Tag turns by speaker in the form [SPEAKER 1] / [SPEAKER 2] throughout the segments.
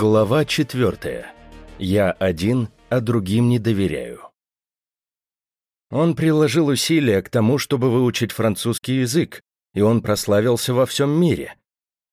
[SPEAKER 1] Глава четвертая. Я один, а другим не доверяю. Он приложил усилия к тому, чтобы выучить французский язык, и он прославился во всем мире.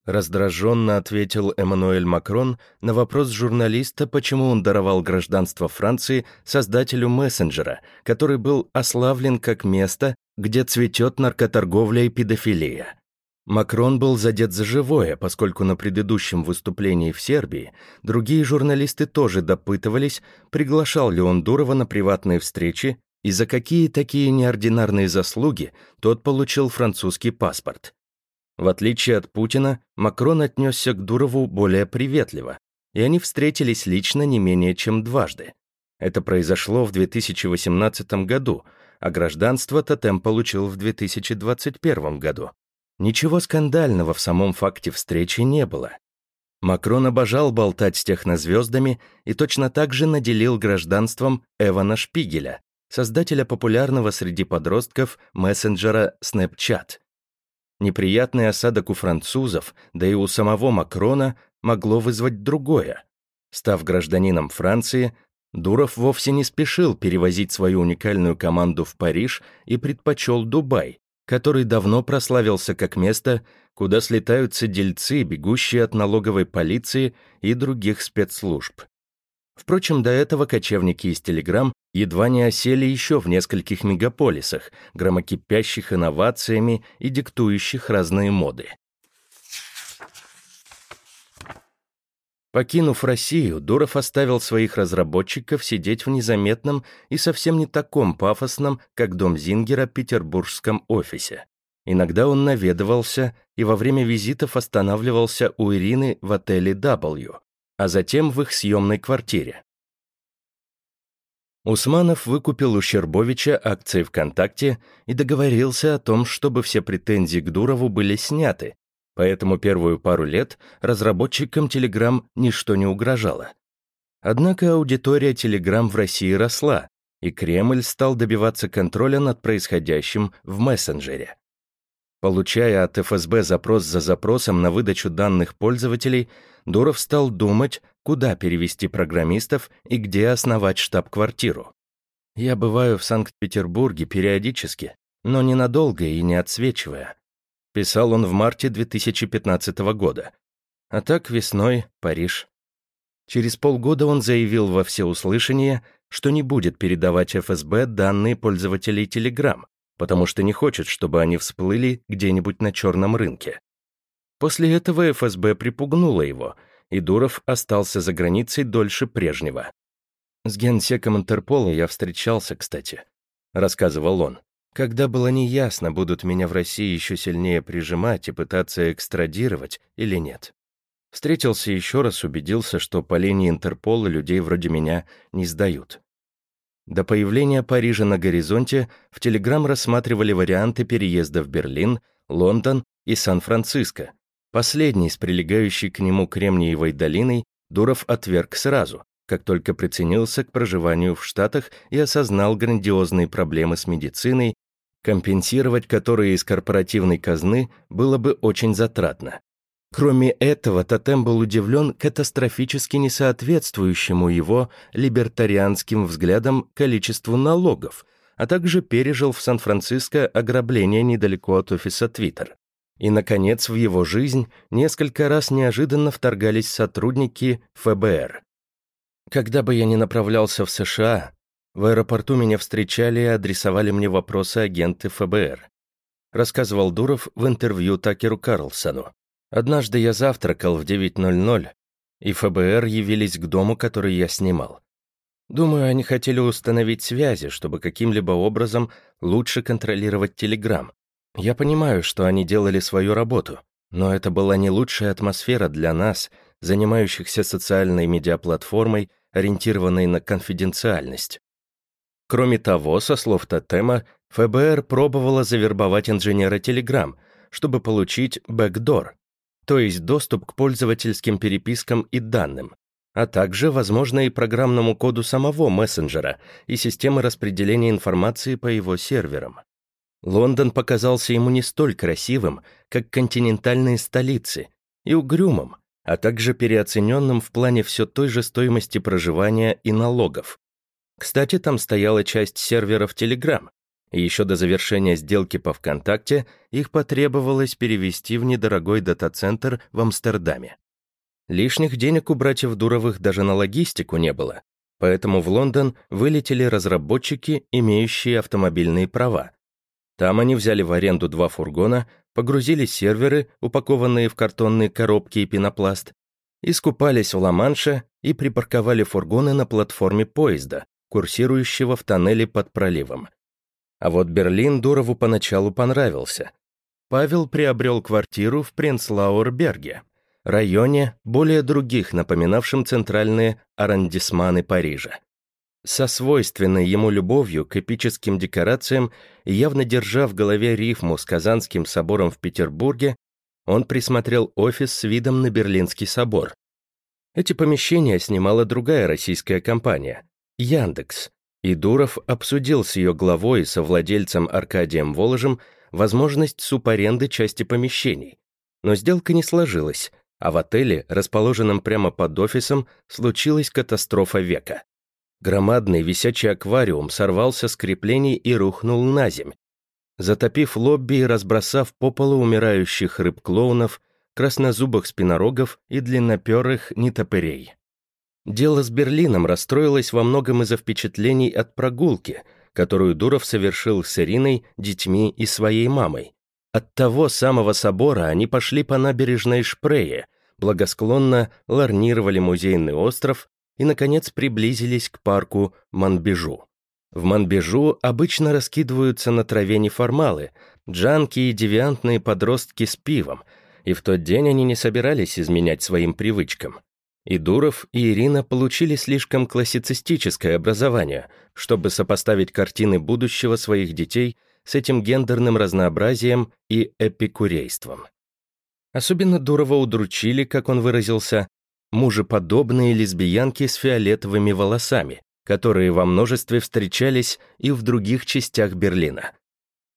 [SPEAKER 1] Раздраженно ответил Эммануэль Макрон на вопрос журналиста, почему он даровал гражданство Франции создателю мессенджера, который был ославлен как место, где цветет наркоторговля и педофилия. Макрон был задет за живое, поскольку на предыдущем выступлении в Сербии другие журналисты тоже допытывались, приглашал ли он Дурова на приватные встречи и за какие такие неординарные заслуги тот получил французский паспорт. В отличие от Путина, Макрон отнесся к Дурову более приветливо, и они встретились лично не менее чем дважды. Это произошло в 2018 году, а гражданство Тотем получил в 2021 году. Ничего скандального в самом факте встречи не было. Макрон обожал болтать с технозвездами и точно так же наделил гражданством Эвана Шпигеля, создателя популярного среди подростков мессенджера Snapchat. Неприятный осадок у французов, да и у самого Макрона, могло вызвать другое. Став гражданином Франции, Дуров вовсе не спешил перевозить свою уникальную команду в Париж и предпочел Дубай, который давно прославился как место, куда слетаются дельцы, бегущие от налоговой полиции и других спецслужб. Впрочем, до этого кочевники из Телеграм едва не осели еще в нескольких мегаполисах, громокипящих инновациями и диктующих разные моды. Покинув Россию, Дуров оставил своих разработчиков сидеть в незаметном и совсем не таком пафосном, как дом Зингера, петербургском офисе. Иногда он наведывался и во время визитов останавливался у Ирины в отеле W, а затем в их съемной квартире. Усманов выкупил у Щербовича акции ВКонтакте и договорился о том, чтобы все претензии к Дурову были сняты, поэтому первую пару лет разработчикам Telegram ничто не угрожало. Однако аудитория Telegram в России росла, и Кремль стал добиваться контроля над происходящим в мессенджере. Получая от ФСБ запрос за запросом на выдачу данных пользователей, Дуров стал думать, куда перевести программистов и где основать штаб-квартиру. «Я бываю в Санкт-Петербурге периодически, но ненадолго и не отсвечивая. Писал он в марте 2015 года. А так весной Париж. Через полгода он заявил во всеуслышание, что не будет передавать ФСБ данные пользователей Telegram, потому что не хочет, чтобы они всплыли где-нибудь на черном рынке. После этого ФСБ припугнуло его, и Дуров остался за границей дольше прежнего. «С генсеком Интерпола я встречался, кстати», — рассказывал он когда было неясно, будут меня в России еще сильнее прижимать и пытаться экстрадировать или нет. Встретился еще раз, убедился, что по линии Интерпола людей вроде меня не сдают. До появления Парижа на горизонте в Телеграм рассматривали варианты переезда в Берлин, Лондон и Сан-Франциско. Последний с прилегающей к нему Кремниевой долиной Дуров отверг сразу, как только приценился к проживанию в Штатах и осознал грандиозные проблемы с медициной компенсировать которые из корпоративной казны было бы очень затратно. Кроме этого, Тотем был удивлен катастрофически несоответствующему его либертарианским взглядам количеству налогов, а также пережил в Сан-Франциско ограбление недалеко от офиса Твиттер. И, наконец, в его жизнь несколько раз неожиданно вторгались сотрудники ФБР. Когда бы я ни направлялся в США, в аэропорту меня встречали и адресовали мне вопросы агенты ФБР. Рассказывал Дуров в интервью Такеру Карлсону. Однажды я завтракал в 9.00, и ФБР явились к дому, который я снимал. Думаю, они хотели установить связи, чтобы каким-либо образом лучше контролировать Телеграм. Я понимаю, что они делали свою работу, но это была не лучшая атмосфера для нас, занимающихся социальной медиаплатформой, ориентированной на конфиденциальность. Кроме того, со слов Тотема, ФБР пробовало завербовать инженера Telegram, чтобы получить бэкдор, то есть доступ к пользовательским перепискам и данным, а также, возможно, и программному коду самого мессенджера и системы распределения информации по его серверам. Лондон показался ему не столь красивым, как континентальные столицы, и угрюмым, а также переоцененным в плане все той же стоимости проживания и налогов. Кстати, там стояла часть серверов Telegram, и еще до завершения сделки по ВКонтакте их потребовалось перевести в недорогой дата-центр в Амстердаме. Лишних денег у братьев Дуровых даже на логистику не было, поэтому в Лондон вылетели разработчики, имеющие автомобильные права. Там они взяли в аренду два фургона, погрузили серверы, упакованные в картонные коробки и пенопласт, искупались в Ла-Манше и припарковали фургоны на платформе поезда, курсирующего в тоннеле под проливом. А вот Берлин Дурову поначалу понравился. Павел приобрел квартиру в Принцлауэрберге, районе, более других напоминавшем центральные аррondissеманы Парижа. Со свойственной ему любовью к эпическим декорациям явно держа в голове рифму с Казанским собором в Петербурге, он присмотрел офис с видом на Берлинский собор. Эти помещения снимала другая российская компания — Яндекс, и Дуров обсудил с ее главой и совладельцем Аркадием Воложем возможность субаренды части помещений. Но сделка не сложилась, а в отеле, расположенном прямо под офисом, случилась катастрофа века. Громадный висячий аквариум сорвался с креплений и рухнул на земь, затопив лобби и разбросав по полу умирающих рыб-клоунов, краснозубых спинорогов и длинноперых нетопырей. Дело с Берлином расстроилось во многом из-за впечатлений от прогулки, которую Дуров совершил с Ириной, детьми и своей мамой. От того самого собора они пошли по набережной Шпрее, благосклонно ларнировали музейный остров и, наконец, приблизились к парку Манбежу. В Манбежу обычно раскидываются на траве неформалы, джанки и девиантные подростки с пивом, и в тот день они не собирались изменять своим привычкам. И Дуров, и Ирина получили слишком классицистическое образование, чтобы сопоставить картины будущего своих детей с этим гендерным разнообразием и эпикурейством. Особенно Дурова удручили, как он выразился, мужеподобные лесбиянки с фиолетовыми волосами, которые во множестве встречались и в других частях Берлина.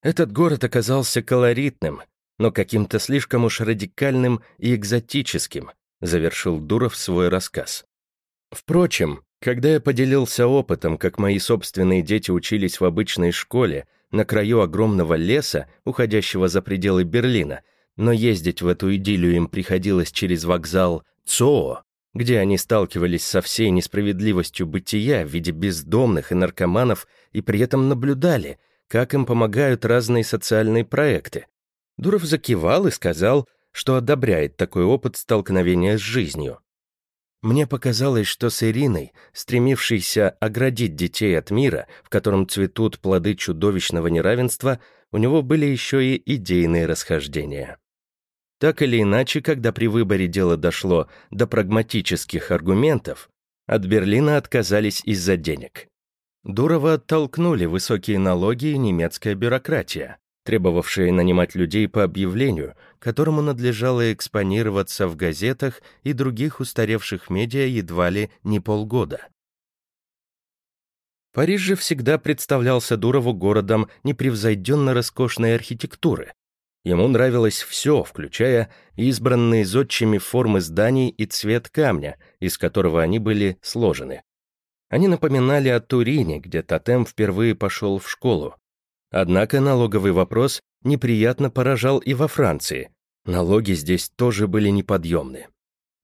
[SPEAKER 1] Этот город оказался колоритным, но каким-то слишком уж радикальным и экзотическим, завершил Дуров свой рассказ. Впрочем, когда я поделился опытом, как мои собственные дети учились в обычной школе на краю огромного леса, уходящего за пределы Берлина, но ездить в эту идиллию им приходилось через вокзал ЦОО, где они сталкивались со всей несправедливостью бытия в виде бездомных и наркоманов и при этом наблюдали, как им помогают разные социальные проекты. Дуров закивал и сказал, что одобряет такой опыт столкновения с жизнью. Мне показалось, что с Ириной, стремившейся оградить детей от мира, в котором цветут плоды чудовищного неравенства, у него были еще и идейные расхождения. Так или иначе, когда при выборе дело дошло до прагматических аргументов, от Берлина отказались из-за денег. Дурова оттолкнули высокие налоги и немецкая бюрократия, требовавшая нанимать людей по объявлению, которому надлежало экспонироваться в газетах и других устаревших медиа едва ли не полгода. Париж же всегда представлялся Дурову городом непревзойденно роскошной архитектуры, Ему нравилось все, включая избранные зодчими формы зданий и цвет камня, из которого они были сложены. Они напоминали о Турине, где Тотем впервые пошел в школу. Однако налоговый вопрос неприятно поражал и во Франции. Налоги здесь тоже были неподъемны.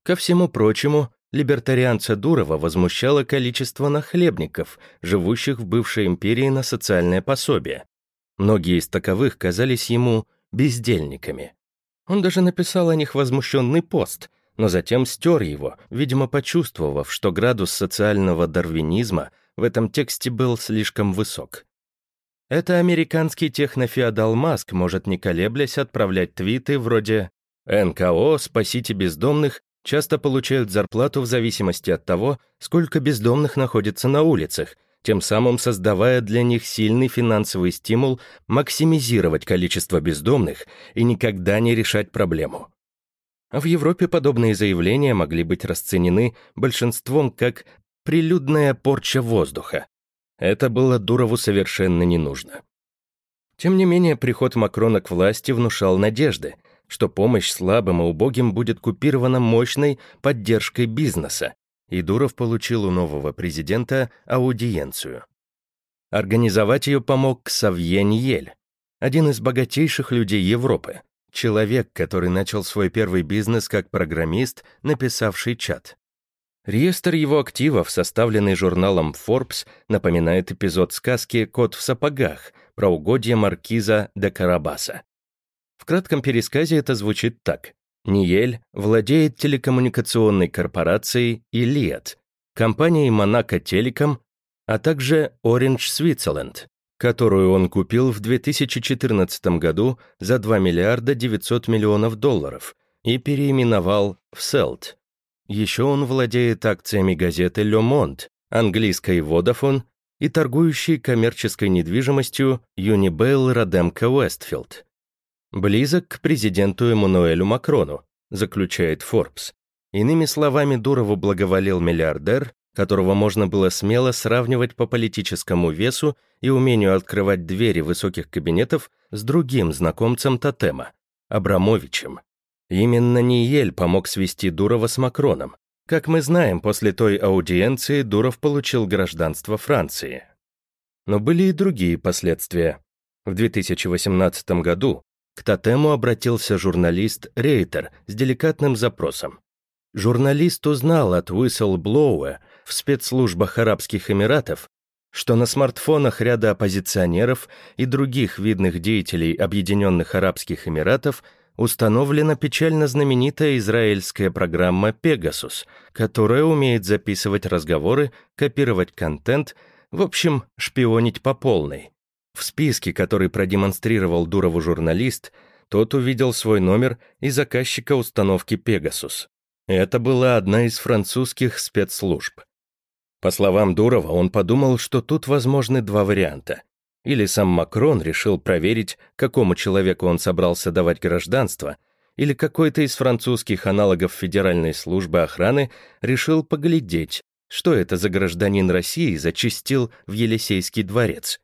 [SPEAKER 1] Ко всему прочему, либертарианца Дурова возмущало количество нахлебников, живущих в бывшей империи на социальное пособие. Многие из таковых казались ему бездельниками. Он даже написал о них возмущенный пост, но затем стер его, видимо, почувствовав, что градус социального дарвинизма в этом тексте был слишком высок. Это американский технофеодал Маск может не колеблясь отправлять твиты вроде «НКО, спасите бездомных, часто получают зарплату в зависимости от того, сколько бездомных находится на улицах, тем самым создавая для них сильный финансовый стимул максимизировать количество бездомных и никогда не решать проблему. А в Европе подобные заявления могли быть расценены большинством как прилюдная порча воздуха. Это было Дурову совершенно не нужно. Тем не менее, приход Макрона к власти внушал надежды, что помощь слабым и убогим будет купирована мощной поддержкой бизнеса, и Дуров получил у нового президента аудиенцию. Организовать ее помог Ксавье Ньель, один из богатейших людей Европы, человек, который начал свой первый бизнес как программист, написавший чат. Реестр его активов, составленный журналом Forbes, напоминает эпизод сказки «Кот в сапогах» про угодья маркиза де Карабаса. В кратком пересказе это звучит так. Ниель владеет телекоммуникационной корпорацией Iliad, компанией Monaco Telecom, а также Orange Switzerland, которую он купил в 2014 году за 2 миллиарда 900 миллионов долларов и переименовал в Selt. Еще он владеет акциями газеты Le Monde, английской Vodafone и торгующей коммерческой недвижимостью Unibail Rodamco Westfield. Близок к президенту Эммануэлю Макрону, заключает Forbes. Иными словами, Дурову благоволел миллиардер, которого можно было смело сравнивать по политическому весу и умению открывать двери высоких кабинетов с другим знакомцем тотема, Абрамовичем. Именно Ниель помог свести Дурова с Макроном. Как мы знаем, после той аудиенции Дуров получил гражданство Франции. Но были и другие последствия. В 2018 году к тотему обратился журналист Рейтер с деликатным запросом. Журналист узнал от Whistleblower в спецслужбах Арабских Эмиратов, что на смартфонах ряда оппозиционеров и других видных деятелей Объединенных Арабских Эмиратов установлена печально знаменитая израильская программа «Пегасус», которая умеет записывать разговоры, копировать контент, в общем, шпионить по полной. В списке, который продемонстрировал Дурову журналист, тот увидел свой номер и заказчика установки «Пегасус». Это была одна из французских спецслужб. По словам Дурова, он подумал, что тут возможны два варианта. Или сам Макрон решил проверить, какому человеку он собрался давать гражданство, или какой-то из французских аналогов Федеральной службы охраны решил поглядеть, что это за гражданин России зачистил в Елисейский дворец.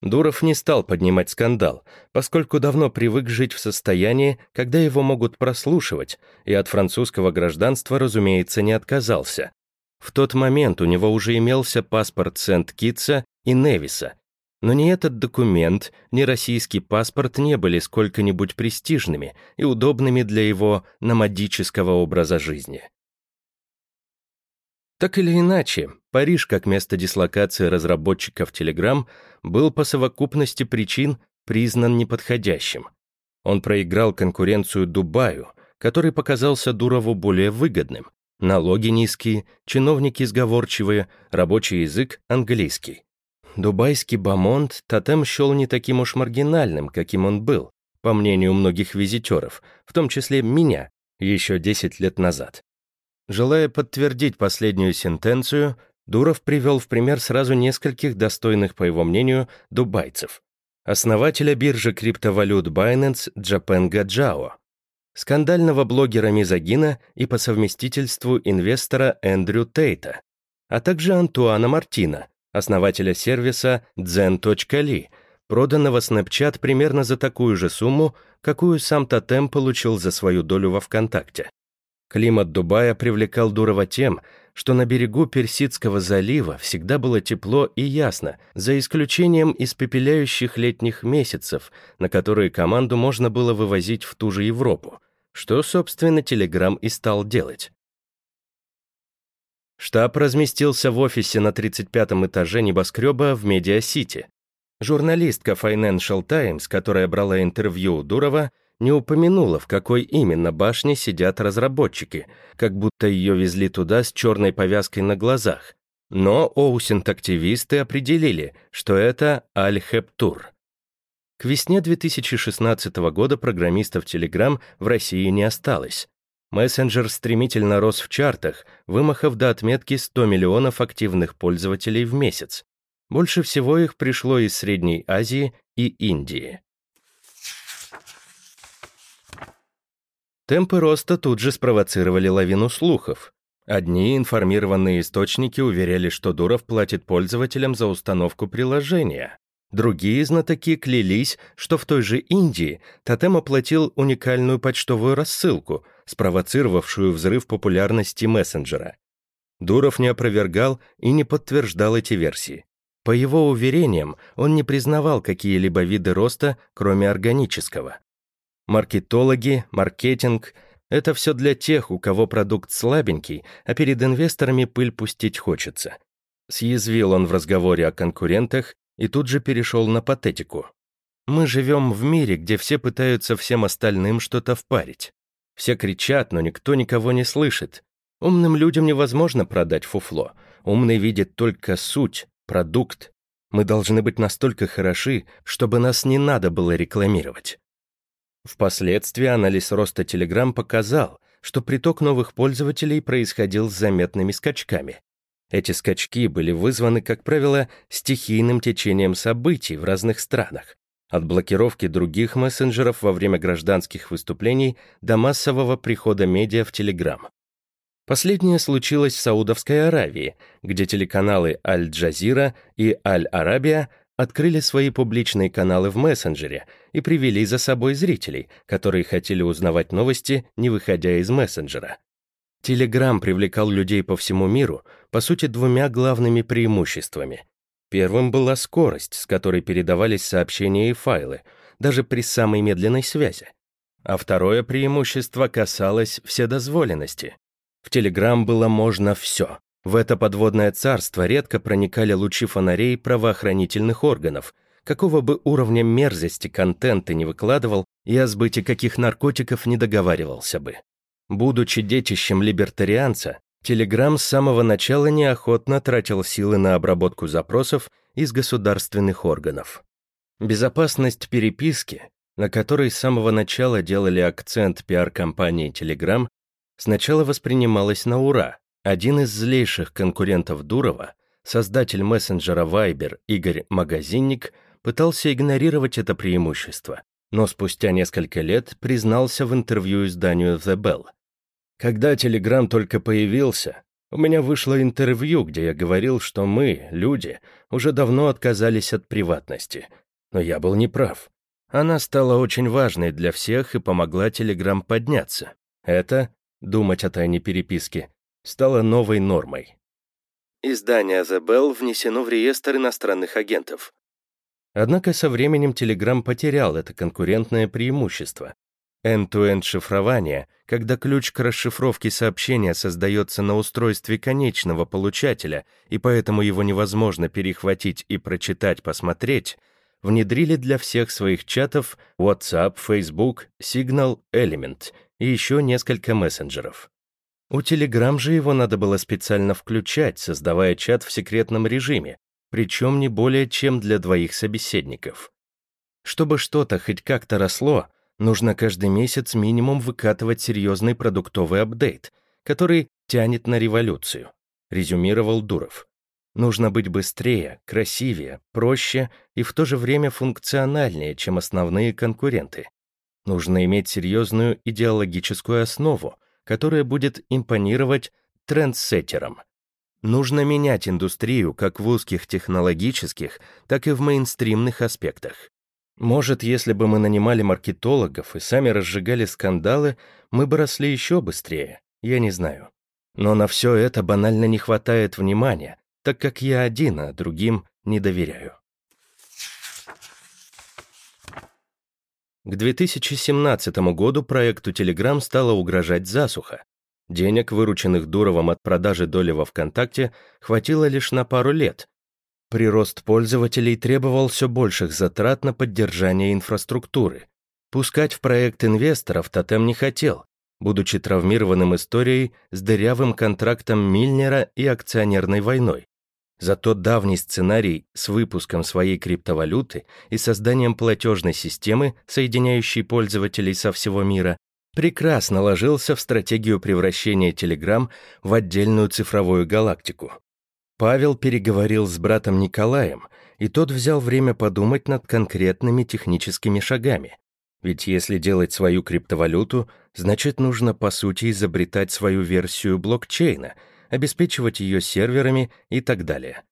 [SPEAKER 1] Дуров не стал поднимать скандал, поскольку давно привык жить в состоянии, когда его могут прослушивать, и от французского гражданства, разумеется, не отказался. В тот момент у него уже имелся паспорт Сент-Китса и Невиса, но ни этот документ, ни российский паспорт не были сколько-нибудь престижными и удобными для его номадического образа жизни. Так или иначе, Париж как место дислокации разработчиков Telegram был по совокупности причин признан неподходящим. Он проиграл конкуренцию Дубаю, который показался Дурову более выгодным, Налоги низкие, чиновники сговорчивые, рабочий язык английский. Дубайский бомонд тотем счел не таким уж маргинальным, каким он был, по мнению многих визитеров, в том числе меня, еще 10 лет назад. Желая подтвердить последнюю сентенцию, Дуров привел в пример сразу нескольких достойных, по его мнению, дубайцев. Основателя биржи криптовалют Binance Джапенга Джао, скандального блогера-мизогина и по совместительству инвестора Эндрю Тейта, а также Антуана Мартина, основателя сервиса Zen.li, проданного Snapchat примерно за такую же сумму, какую сам Тотем получил за свою долю во ВКонтакте. Климат Дубая привлекал Дурова тем, что на берегу Персидского залива всегда было тепло и ясно, за исключением испепеляющих летних месяцев, на которые команду можно было вывозить в ту же Европу, что, собственно, Телеграм и стал делать. Штаб разместился в офисе на 35-м этаже небоскреба в Медиа-Сити. Журналистка Financial Times, которая брала интервью у Дурова, не упомянула, в какой именно башне сидят разработчики, как будто ее везли туда с черной повязкой на глазах. Но Оусент-активисты определили, что это Аль-Хептур. К весне 2016 года программистов Telegram в России не осталось. Мессенджер стремительно рос в чартах, вымахав до отметки 100 миллионов активных пользователей в месяц. Больше всего их пришло из Средней Азии и Индии. Темпы роста тут же спровоцировали лавину слухов. Одни информированные источники уверяли, что Дуров платит пользователям за установку приложения. Другие знатоки клялись, что в той же Индии Тотем оплатил уникальную почтовую рассылку, спровоцировавшую взрыв популярности мессенджера. Дуров не опровергал и не подтверждал эти версии. По его уверениям, он не признавал какие-либо виды роста, кроме органического. Маркетологи, маркетинг — это все для тех, у кого продукт слабенький, а перед инвесторами пыль пустить хочется. Съязвил он в разговоре о конкурентах и тут же перешел на патетику. Мы живем в мире, где все пытаются всем остальным что-то впарить. Все кричат, но никто никого не слышит. Умным людям невозможно продать фуфло. Умный видит только суть, продукт. Мы должны быть настолько хороши, чтобы нас не надо было рекламировать. Впоследствии анализ роста Telegram показал, что приток новых пользователей происходил с заметными скачками. Эти скачки были вызваны, как правило, стихийным течением событий в разных странах, от блокировки других мессенджеров во время гражданских выступлений до массового прихода медиа в Телеграм. Последнее случилось в Саудовской Аравии, где телеканалы Аль-Джазира и Аль-Арабия открыли свои публичные каналы в мессенджере и привели за собой зрителей, которые хотели узнавать новости, не выходя из мессенджера. Телеграм привлекал людей по всему миру, по сути, двумя главными преимуществами. Первым была скорость, с которой передавались сообщения и файлы, даже при самой медленной связи. А второе преимущество касалось вседозволенности. В Телеграм было можно все. В это подводное царство редко проникали лучи фонарей правоохранительных органов, какого бы уровня мерзости контент ты не выкладывал и о сбыте каких наркотиков не договаривался бы. Будучи детищем либертарианца, Телеграм с самого начала неохотно тратил силы на обработку запросов из государственных органов. Безопасность переписки, на которой с самого начала делали акцент пиар-компании Telegram, сначала воспринималась на ура. Один из злейших конкурентов Дурова, создатель мессенджера Viber Игорь Магазинник, пытался игнорировать это преимущество, но спустя несколько лет признался в интервью изданию The Bell – когда Телеграм только появился, у меня вышло интервью, где я говорил, что мы, люди, уже давно отказались от приватности. Но я был неправ. Она стала очень важной для всех и помогла Телеграм подняться. Это, думать о тайне переписки, стало новой нормой. Издание The Bell внесено в реестр иностранных агентов. Однако со временем Telegram потерял это конкурентное преимущество, End-to-end шифрование, когда ключ к расшифровке сообщения создается на устройстве конечного получателя, и поэтому его невозможно перехватить и прочитать, посмотреть, внедрили для всех своих чатов WhatsApp, Facebook, Signal, Element и еще несколько мессенджеров. У Telegram же его надо было специально включать, создавая чат в секретном режиме, причем не более чем для двоих собеседников. Чтобы что-то хоть как-то росло, Нужно каждый месяц минимум выкатывать серьезный продуктовый апдейт, который тянет на революцию, резюмировал Дуров. Нужно быть быстрее, красивее, проще и в то же время функциональнее, чем основные конкуренты. Нужно иметь серьезную идеологическую основу, которая будет импонировать трендсеттерам. Нужно менять индустрию как в узких технологических, так и в мейнстримных аспектах. Может, если бы мы нанимали маркетологов и сами разжигали скандалы, мы бы росли еще быстрее, я не знаю. Но на все это банально не хватает внимания, так как я один, а другим не доверяю. К 2017 году проекту Telegram стала угрожать засуха. Денег, вырученных Дуровым от продажи доли во ВКонтакте, хватило лишь на пару лет, Прирост пользователей требовал все больших затрат на поддержание инфраструктуры. Пускать в проект инвесторов Тотем не хотел, будучи травмированным историей с дырявым контрактом Мильнера и акционерной войной. Зато давний сценарий с выпуском своей криптовалюты и созданием платежной системы, соединяющей пользователей со всего мира, прекрасно ложился в стратегию превращения Telegram в отдельную цифровую галактику. Павел переговорил с братом Николаем, и тот взял время подумать над конкретными техническими шагами. Ведь если делать свою криптовалюту, значит нужно по сути изобретать свою версию блокчейна, обеспечивать ее серверами и так далее.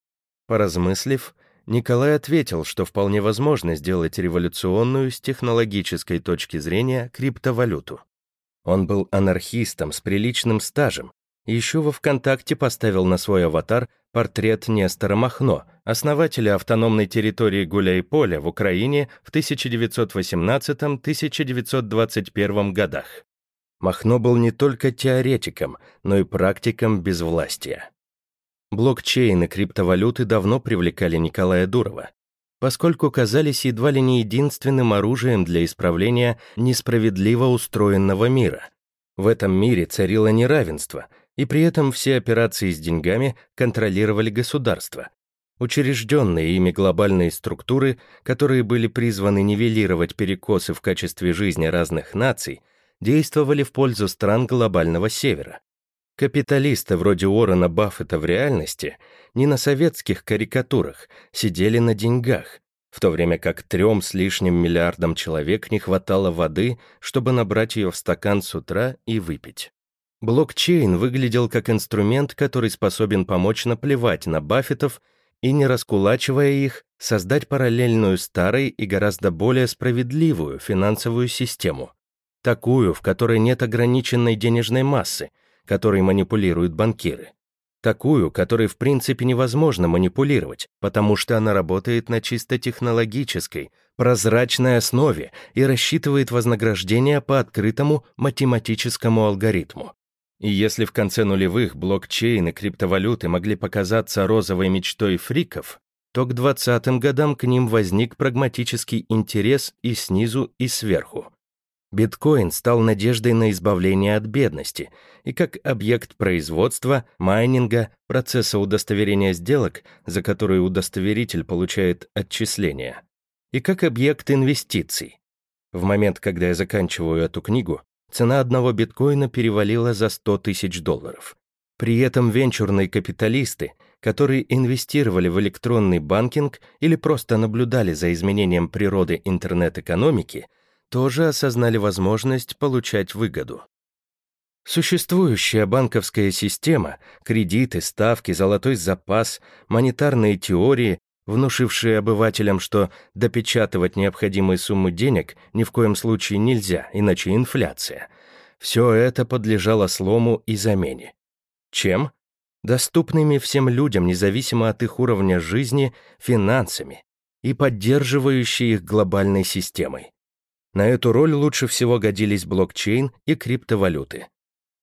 [SPEAKER 1] Поразмыслив, Николай ответил, что вполне возможно сделать революционную с технологической точки зрения криптовалюту. Он был анархистом с приличным стажем, еще во ВКонтакте поставил на свой аватар портрет Нестора Махно, основателя автономной территории Гуляй-Поля в Украине в 1918-1921 годах. Махно был не только теоретиком, но и практиком безвластия. Блокчейн и криптовалюты давно привлекали Николая Дурова, поскольку казались едва ли не единственным оружием для исправления несправедливо устроенного мира. В этом мире царило неравенство, и при этом все операции с деньгами контролировали государство. Учрежденные ими глобальные структуры, которые были призваны нивелировать перекосы в качестве жизни разных наций, действовали в пользу стран глобального севера. Капиталисты вроде Уоррена Баффета в реальности, не на советских карикатурах, сидели на деньгах, в то время как трем с лишним миллиардам человек не хватало воды, чтобы набрать ее в стакан с утра и выпить. Блокчейн выглядел как инструмент, который способен помочь наплевать на Баффетов и, не раскулачивая их, создать параллельную старой и гораздо более справедливую финансовую систему. Такую, в которой нет ограниченной денежной массы, которой манипулируют банкиры. Такую, которой в принципе невозможно манипулировать, потому что она работает на чисто технологической, прозрачной основе и рассчитывает вознаграждение по открытому математическому алгоритму. И если в конце нулевых блокчейн и криптовалюты могли показаться розовой мечтой фриков, то к 20-м годам к ним возник прагматический интерес и снизу, и сверху. Биткоин стал надеждой на избавление от бедности и как объект производства, майнинга, процесса удостоверения сделок, за которые удостоверитель получает отчисления, и как объект инвестиций. В момент, когда я заканчиваю эту книгу, цена одного биткоина перевалила за 100 тысяч долларов. При этом венчурные капиталисты, которые инвестировали в электронный банкинг или просто наблюдали за изменением природы интернет-экономики – тоже осознали возможность получать выгоду. Существующая банковская система, кредиты, ставки, золотой запас, монетарные теории, внушившие обывателям, что допечатывать необходимые суммы денег ни в коем случае нельзя, иначе инфляция. Все это подлежало слому и замене. Чем? Доступными всем людям, независимо от их уровня жизни, финансами и поддерживающей их глобальной системой. На эту роль лучше всего годились блокчейн и криптовалюты.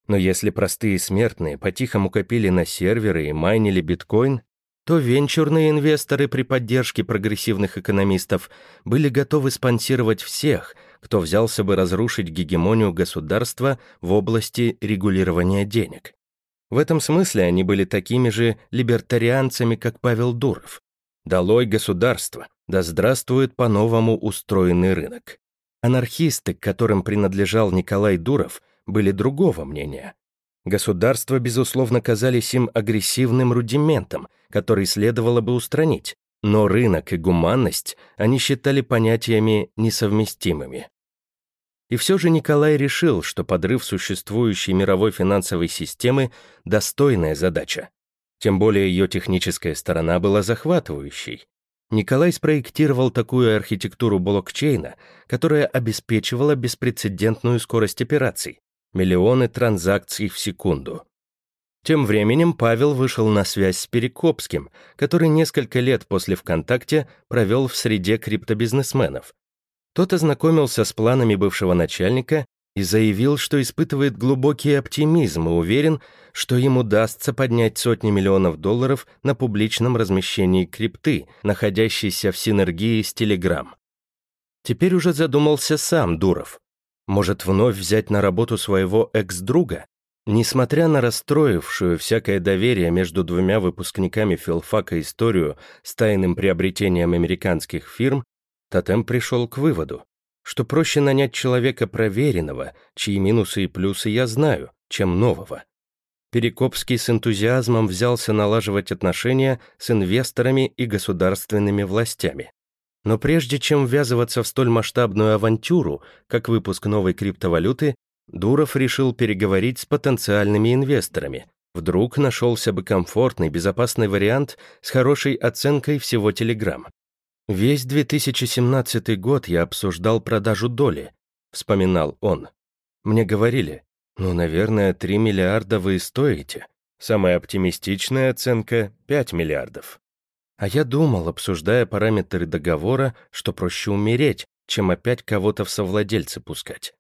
[SPEAKER 1] Но если простые смертные по-тихому копили на серверы и майнили биткоин, то венчурные инвесторы при поддержке прогрессивных экономистов были готовы спонсировать всех, кто взялся бы разрушить гегемонию государства в области регулирования денег. В этом смысле они были такими же либертарианцами, как Павел Дуров. «Долой государство, да здравствует по-новому устроенный рынок». Анархисты, к которым принадлежал Николай Дуров, были другого мнения. Государства, безусловно, казались им агрессивным рудиментом, который следовало бы устранить, но рынок и гуманность они считали понятиями несовместимыми. И все же Николай решил, что подрыв существующей мировой финансовой системы – достойная задача. Тем более ее техническая сторона была захватывающей. Николай спроектировал такую архитектуру блокчейна, которая обеспечивала беспрецедентную скорость операций, миллионы транзакций в секунду. Тем временем Павел вышел на связь с Перекопским, который несколько лет после ВКонтакте провел в среде криптобизнесменов. Тот ознакомился с планами бывшего начальника и заявил, что испытывает глубокий оптимизм и уверен, что им удастся поднять сотни миллионов долларов на публичном размещении крипты, находящейся в синергии с Telegram. Теперь уже задумался сам Дуров. Может, вновь взять на работу своего экс-друга? Несмотря на расстроившую всякое доверие между двумя выпускниками филфака историю с тайным приобретением американских фирм, Тотем пришел к выводу, что проще нанять человека проверенного, чьи минусы и плюсы я знаю, чем нового. Перекопский с энтузиазмом взялся налаживать отношения с инвесторами и государственными властями. Но прежде чем ввязываться в столь масштабную авантюру, как выпуск новой криптовалюты, Дуров решил переговорить с потенциальными инвесторами, Вдруг нашелся бы комфортный, безопасный вариант с хорошей оценкой всего Telegram. «Весь 2017 год я обсуждал продажу доли», — вспоминал он. «Мне говорили, ну, наверное, 3 миллиарда вы стоите. Самая оптимистичная оценка — 5 миллиардов. А я думал, обсуждая параметры договора, что проще умереть, чем опять кого-то в совладельцы пускать.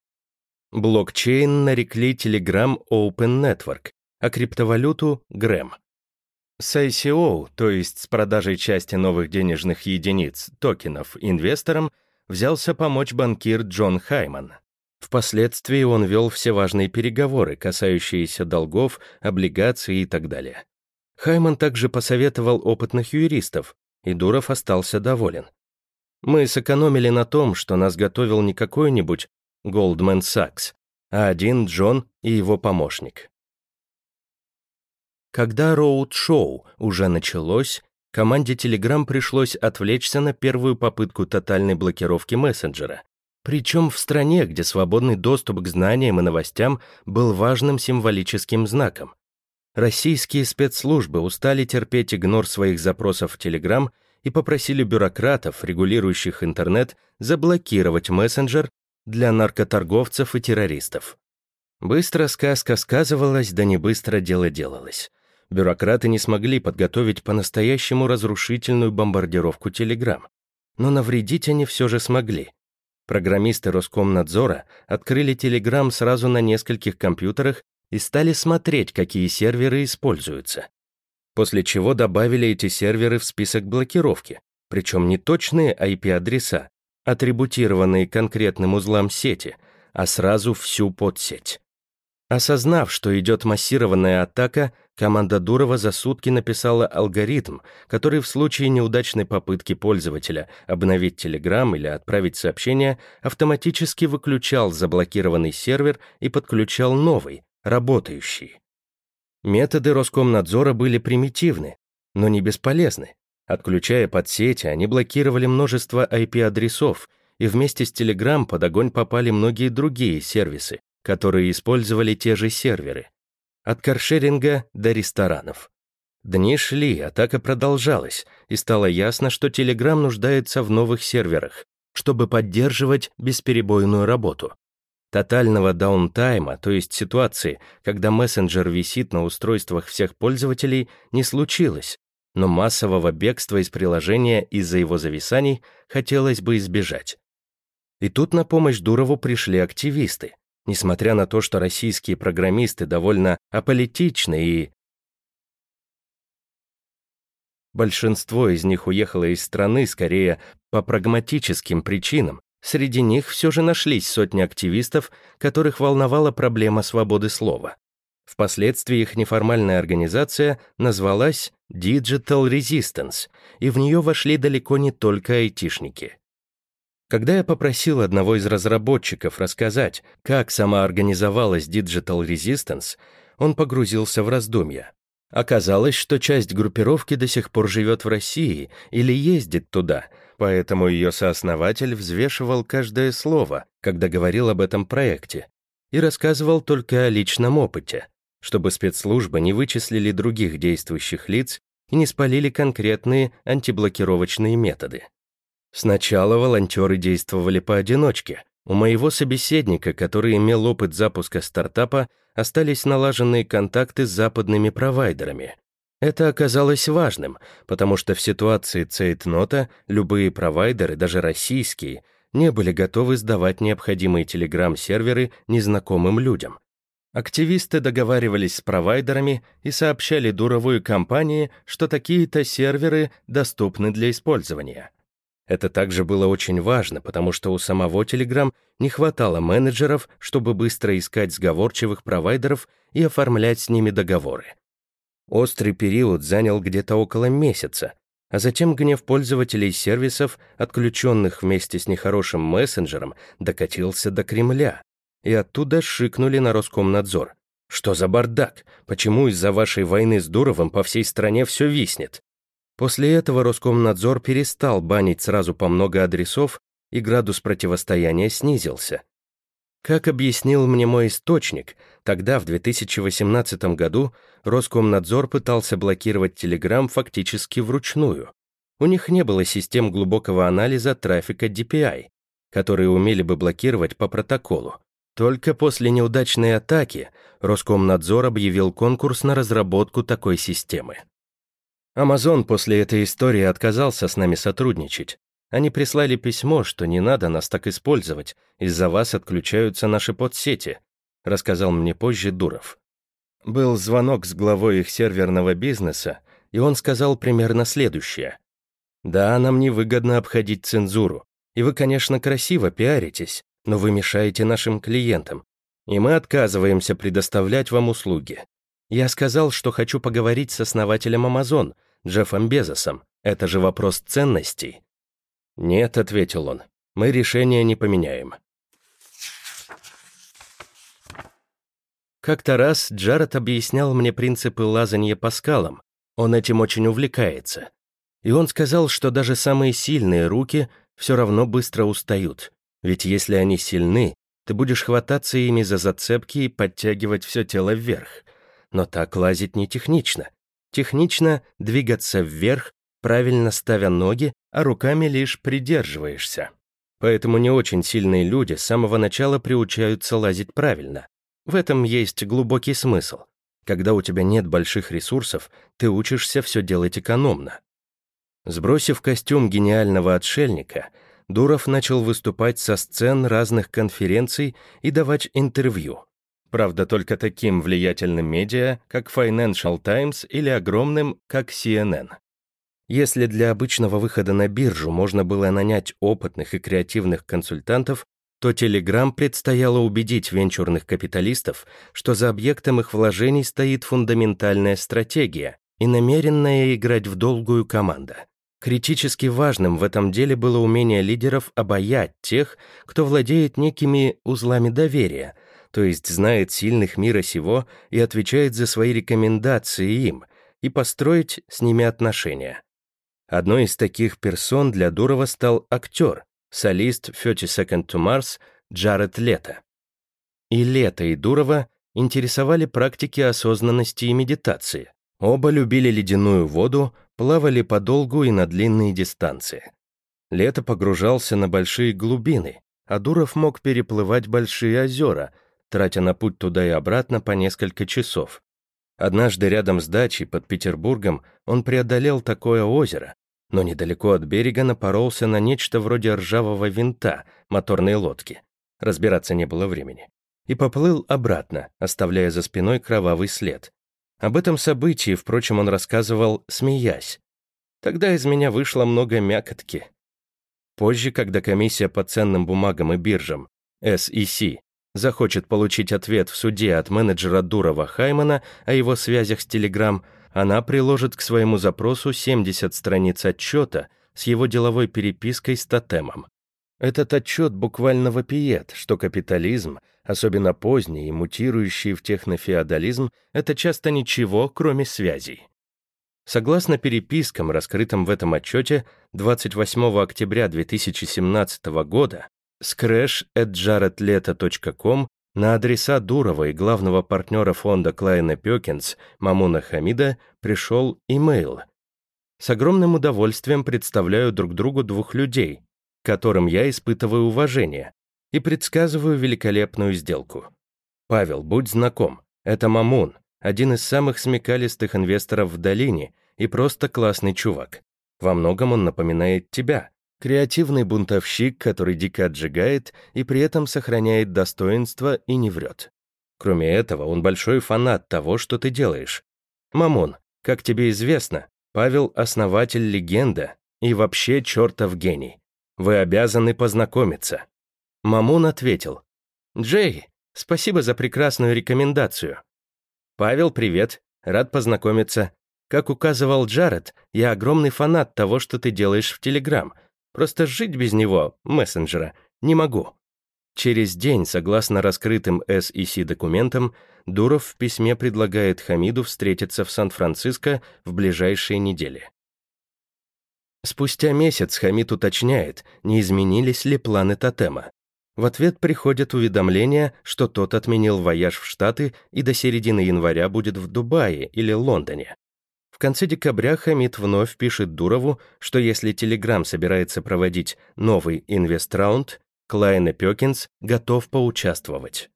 [SPEAKER 1] Блокчейн нарекли Telegram Open Network, а криптовалюту — Грэм. С ICO, то есть с продажей части новых денежных единиц, токенов, инвесторам, взялся помочь банкир Джон Хайман. Впоследствии он вел все важные переговоры, касающиеся долгов, облигаций и так далее. Хайман также посоветовал опытных юристов, и Дуров остался доволен. Мы сэкономили на том, что нас готовил не какой-нибудь Goldman Sachs, а один Джон и его помощник. Когда роуд-шоу уже началось, команде Telegram пришлось отвлечься на первую попытку тотальной блокировки мессенджера, причем в стране, где свободный доступ к знаниям и новостям был важным символическим знаком. Российские спецслужбы устали терпеть игнор своих запросов в Telegram и попросили бюрократов, регулирующих интернет, заблокировать мессенджер для наркоторговцев и террористов. Быстро сказка сказывалась, да не быстро дело делалось. Бюрократы не смогли подготовить по-настоящему разрушительную бомбардировку Telegram. Но навредить они все же смогли. Программисты Роскомнадзора открыли Telegram сразу на нескольких компьютерах и стали смотреть, какие серверы используются. После чего добавили эти серверы в список блокировки, причем не точные IP-адреса, атрибутированные конкретным узлам сети, а сразу всю подсеть. Осознав, что идет массированная атака, команда Дурова за сутки написала алгоритм, который в случае неудачной попытки пользователя обновить Telegram или отправить сообщение, автоматически выключал заблокированный сервер и подключал новый, работающий. Методы Роскомнадзора были примитивны, но не бесполезны. Отключая подсети, они блокировали множество IP-адресов, и вместе с Telegram под огонь попали многие другие сервисы, которые использовали те же серверы. От каршеринга до ресторанов. Дни шли, атака продолжалась, и стало ясно, что Telegram нуждается в новых серверах, чтобы поддерживать бесперебойную работу. Тотального даунтайма, то есть ситуации, когда мессенджер висит на устройствах всех пользователей, не случилось, но массового бегства из приложения из-за его зависаний хотелось бы избежать. И тут на помощь Дурову пришли активисты. Несмотря на то, что российские программисты довольно аполитичны и... Большинство из них уехало из страны скорее по прагматическим причинам. Среди них все же нашлись сотни активистов, которых волновала проблема свободы слова. Впоследствии их неформальная организация назвалась Digital Resistance, и в нее вошли далеко не только айтишники. Когда я попросил одного из разработчиков рассказать, как сама организовалась Digital Resistance, он погрузился в раздумья. Оказалось, что часть группировки до сих пор живет в России или ездит туда, поэтому ее сооснователь взвешивал каждое слово, когда говорил об этом проекте, и рассказывал только о личном опыте, чтобы спецслужбы не вычислили других действующих лиц и не спалили конкретные антиблокировочные методы. Сначала волонтеры действовали поодиночке. У моего собеседника, который имел опыт запуска стартапа, остались налаженные контакты с западными провайдерами. Это оказалось важным, потому что в ситуации цейтнота любые провайдеры, даже российские, не были готовы сдавать необходимые телеграм-серверы незнакомым людям. Активисты договаривались с провайдерами и сообщали дуровой компании, что такие-то серверы доступны для использования. Это также было очень важно, потому что у самого Telegram не хватало менеджеров, чтобы быстро искать сговорчивых провайдеров и оформлять с ними договоры. Острый период занял где-то около месяца, а затем гнев пользователей сервисов, отключенных вместе с нехорошим мессенджером, докатился до Кремля, и оттуда шикнули на Роскомнадзор. «Что за бардак? Почему из-за вашей войны с Дуровым по всей стране все виснет?» После этого Роскомнадзор перестал банить сразу по много адресов, и градус противостояния снизился. Как объяснил мне мой источник, тогда, в 2018 году, Роскомнадзор пытался блокировать Telegram фактически вручную. У них не было систем глубокого анализа трафика DPI, которые умели бы блокировать по протоколу. Только после неудачной атаки Роскомнадзор объявил конкурс на разработку такой системы. Amazon после этой истории отказался с нами сотрудничать. Они прислали письмо, что не надо нас так использовать, из-за вас отключаются наши подсети, рассказал мне позже Дуров. Был звонок с главой их серверного бизнеса, и он сказал примерно следующее. «Да, нам невыгодно обходить цензуру, и вы, конечно, красиво пиаритесь, но вы мешаете нашим клиентам, и мы отказываемся предоставлять вам услуги. Я сказал, что хочу поговорить с основателем Amazon, Джеффом Безосом. Это же вопрос ценностей. «Нет», — ответил он, — «мы решение не поменяем». Как-то раз Джаред объяснял мне принципы лазанья по скалам. Он этим очень увлекается. И он сказал, что даже самые сильные руки все равно быстро устают. Ведь если они сильны, ты будешь хвататься ими за зацепки и подтягивать все тело вверх. Но так лазить не технично. Технично двигаться вверх, правильно ставя ноги, а руками лишь придерживаешься. Поэтому не очень сильные люди с самого начала приучаются лазить правильно. В этом есть глубокий смысл. Когда у тебя нет больших ресурсов, ты учишься все делать экономно. Сбросив костюм гениального отшельника, Дуров начал выступать со сцен разных конференций и давать интервью. Правда, только таким влиятельным медиа, как Financial Times или огромным, как CNN. Если для обычного выхода на биржу можно было нанять опытных и креативных консультантов, то Telegram предстояло убедить венчурных капиталистов, что за объектом их вложений стоит фундаментальная стратегия и намеренная играть в долгую команда. Критически важным в этом деле было умение лидеров обаять тех, кто владеет некими узлами доверия, то есть знает сильных мира сего и отвечает за свои рекомендации им, и построить с ними отношения. Одной из таких персон для Дурова стал актер, солист 30 Second to Mars Джаред Лето. И Лето, и Дурова интересовали практики осознанности и медитации. Оба любили ледяную воду, плавали подолгу и на длинные дистанции. Лето погружался на большие глубины, а Дуров мог переплывать большие озера, тратя на путь туда и обратно по несколько часов. Однажды рядом с дачей под Петербургом он преодолел такое озеро, но недалеко от берега напоролся на нечто вроде ржавого винта моторной лодки. Разбираться не было времени. И поплыл обратно, оставляя за спиной кровавый след. Об этом событии, впрочем, он рассказывал, смеясь. Тогда из меня вышло много мякотки. Позже, когда комиссия по ценным бумагам и биржам, SEC, захочет получить ответ в суде от менеджера Дурова Хаймана о его связях с Telegram, она приложит к своему запросу 70 страниц отчета с его деловой перепиской с Тотемом. Этот отчет буквально вопиет, что капитализм, особенно поздний и мутирующий в технофеодализм, это часто ничего, кроме связей. Согласно перепискам, раскрытым в этом отчете, 28 октября 2017 года scratch.jaredleto.com на адреса Дурова и главного партнера фонда Клайна Пёкинс Мамуна Хамида пришел имейл. С огромным удовольствием представляю друг другу двух людей, которым я испытываю уважение, и предсказываю великолепную сделку. Павел, будь знаком, это Мамун, один из самых смекалистых инвесторов в долине и просто классный чувак. Во многом он напоминает тебя, Креативный бунтовщик, который дико отжигает и при этом сохраняет достоинство и не врет. Кроме этого, он большой фанат того, что ты делаешь. Мамон, как тебе известно, Павел — основатель легенда и вообще чертов гений. Вы обязаны познакомиться. Мамун ответил. «Джей, спасибо за прекрасную рекомендацию. Павел, привет, рад познакомиться. Как указывал Джаред, я огромный фанат того, что ты делаешь в Телеграм — Просто жить без него, мессенджера, не могу. Через день, согласно раскрытым SEC документам, Дуров в письме предлагает Хамиду встретиться в Сан-Франциско в ближайшие недели. Спустя месяц Хамид уточняет, не изменились ли планы тотема. В ответ приходят уведомления, что тот отменил вояж в Штаты и до середины января будет в Дубае или Лондоне. В конце декабря Хамид вновь пишет Дурову, что если Telegram собирается проводить новый инвест-раунд, Kleiner Perkins готов поучаствовать.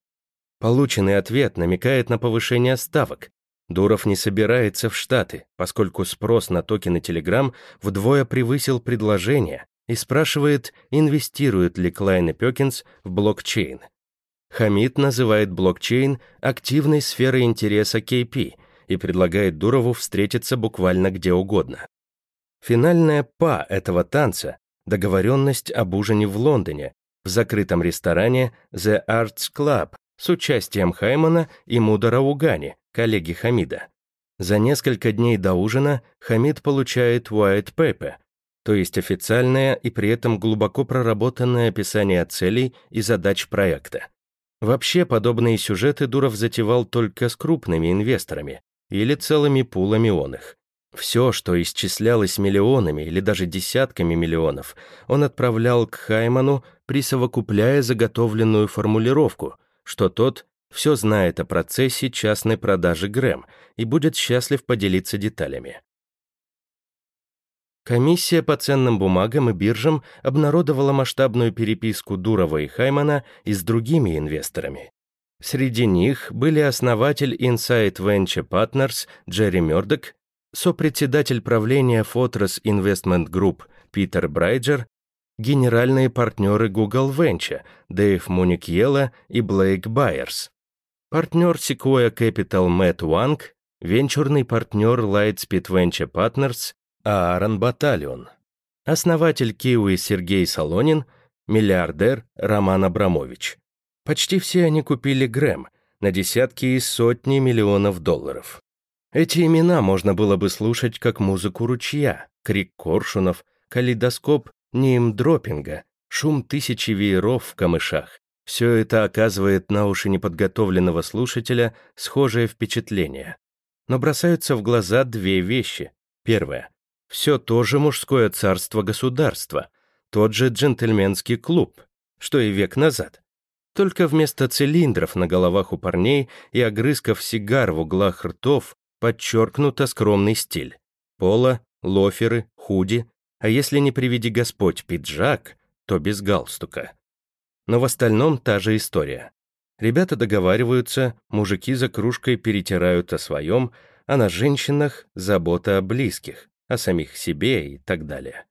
[SPEAKER 1] Полученный ответ намекает на повышение ставок. Дуров не собирается в Штаты, поскольку спрос на токены Telegram вдвое превысил предложение и спрашивает, инвестирует ли Kleiner Perkins в блокчейн. Хамид называет блокчейн активной сферой интереса KP — и предлагает Дурову встретиться буквально где угодно. Финальная па этого танца — договоренность об ужине в Лондоне, в закрытом ресторане The Arts Club с участием Хаймана и Мудара Угани, коллеги Хамида. За несколько дней до ужина Хамид получает white paper, то есть официальное и при этом глубоко проработанное описание целей и задач проекта. Вообще, подобные сюжеты Дуров затевал только с крупными инвесторами, или целыми пулами он их. Все, что исчислялось миллионами или даже десятками миллионов, он отправлял к Хайману, присовокупляя заготовленную формулировку, что тот все знает о процессе частной продажи Грэм и будет счастлив поделиться деталями. Комиссия по ценным бумагам и биржам обнародовала масштабную переписку Дурова и Хаймана и с другими инвесторами. Среди них были основатель Insight Venture Partners Джерри Мёрдок, сопредседатель правления Fortress Investment Group Питер Брайджер, генеральные партнеры Google Venture Дэйв Муникьела и Блейк Байерс, партнер Sequoia Capital Мэтт Уанг, венчурный партнер Lightspeed Venture Partners Аарон Батальон, основатель Kiwi Сергей Солонин, миллиардер Роман Абрамович. Почти все они купили Грэм на десятки и сотни миллионов долларов. Эти имена можно было бы слушать как музыку ручья, крик коршунов, калейдоскоп неймдропинга, шум тысячи вееров в камышах. Все это оказывает на уши неподготовленного слушателя схожее впечатление. Но бросаются в глаза две вещи. Первое. Все то же мужское царство государства, тот же джентльменский клуб, что и век назад. Только вместо цилиндров на головах у парней и огрызков сигар в углах ртов подчеркнуто скромный стиль. Поло, лоферы, худи, а если не приведи Господь пиджак, то без галстука. Но в остальном та же история. Ребята договариваются, мужики за кружкой перетирают о своем, а на женщинах забота о близких, о самих себе и так далее.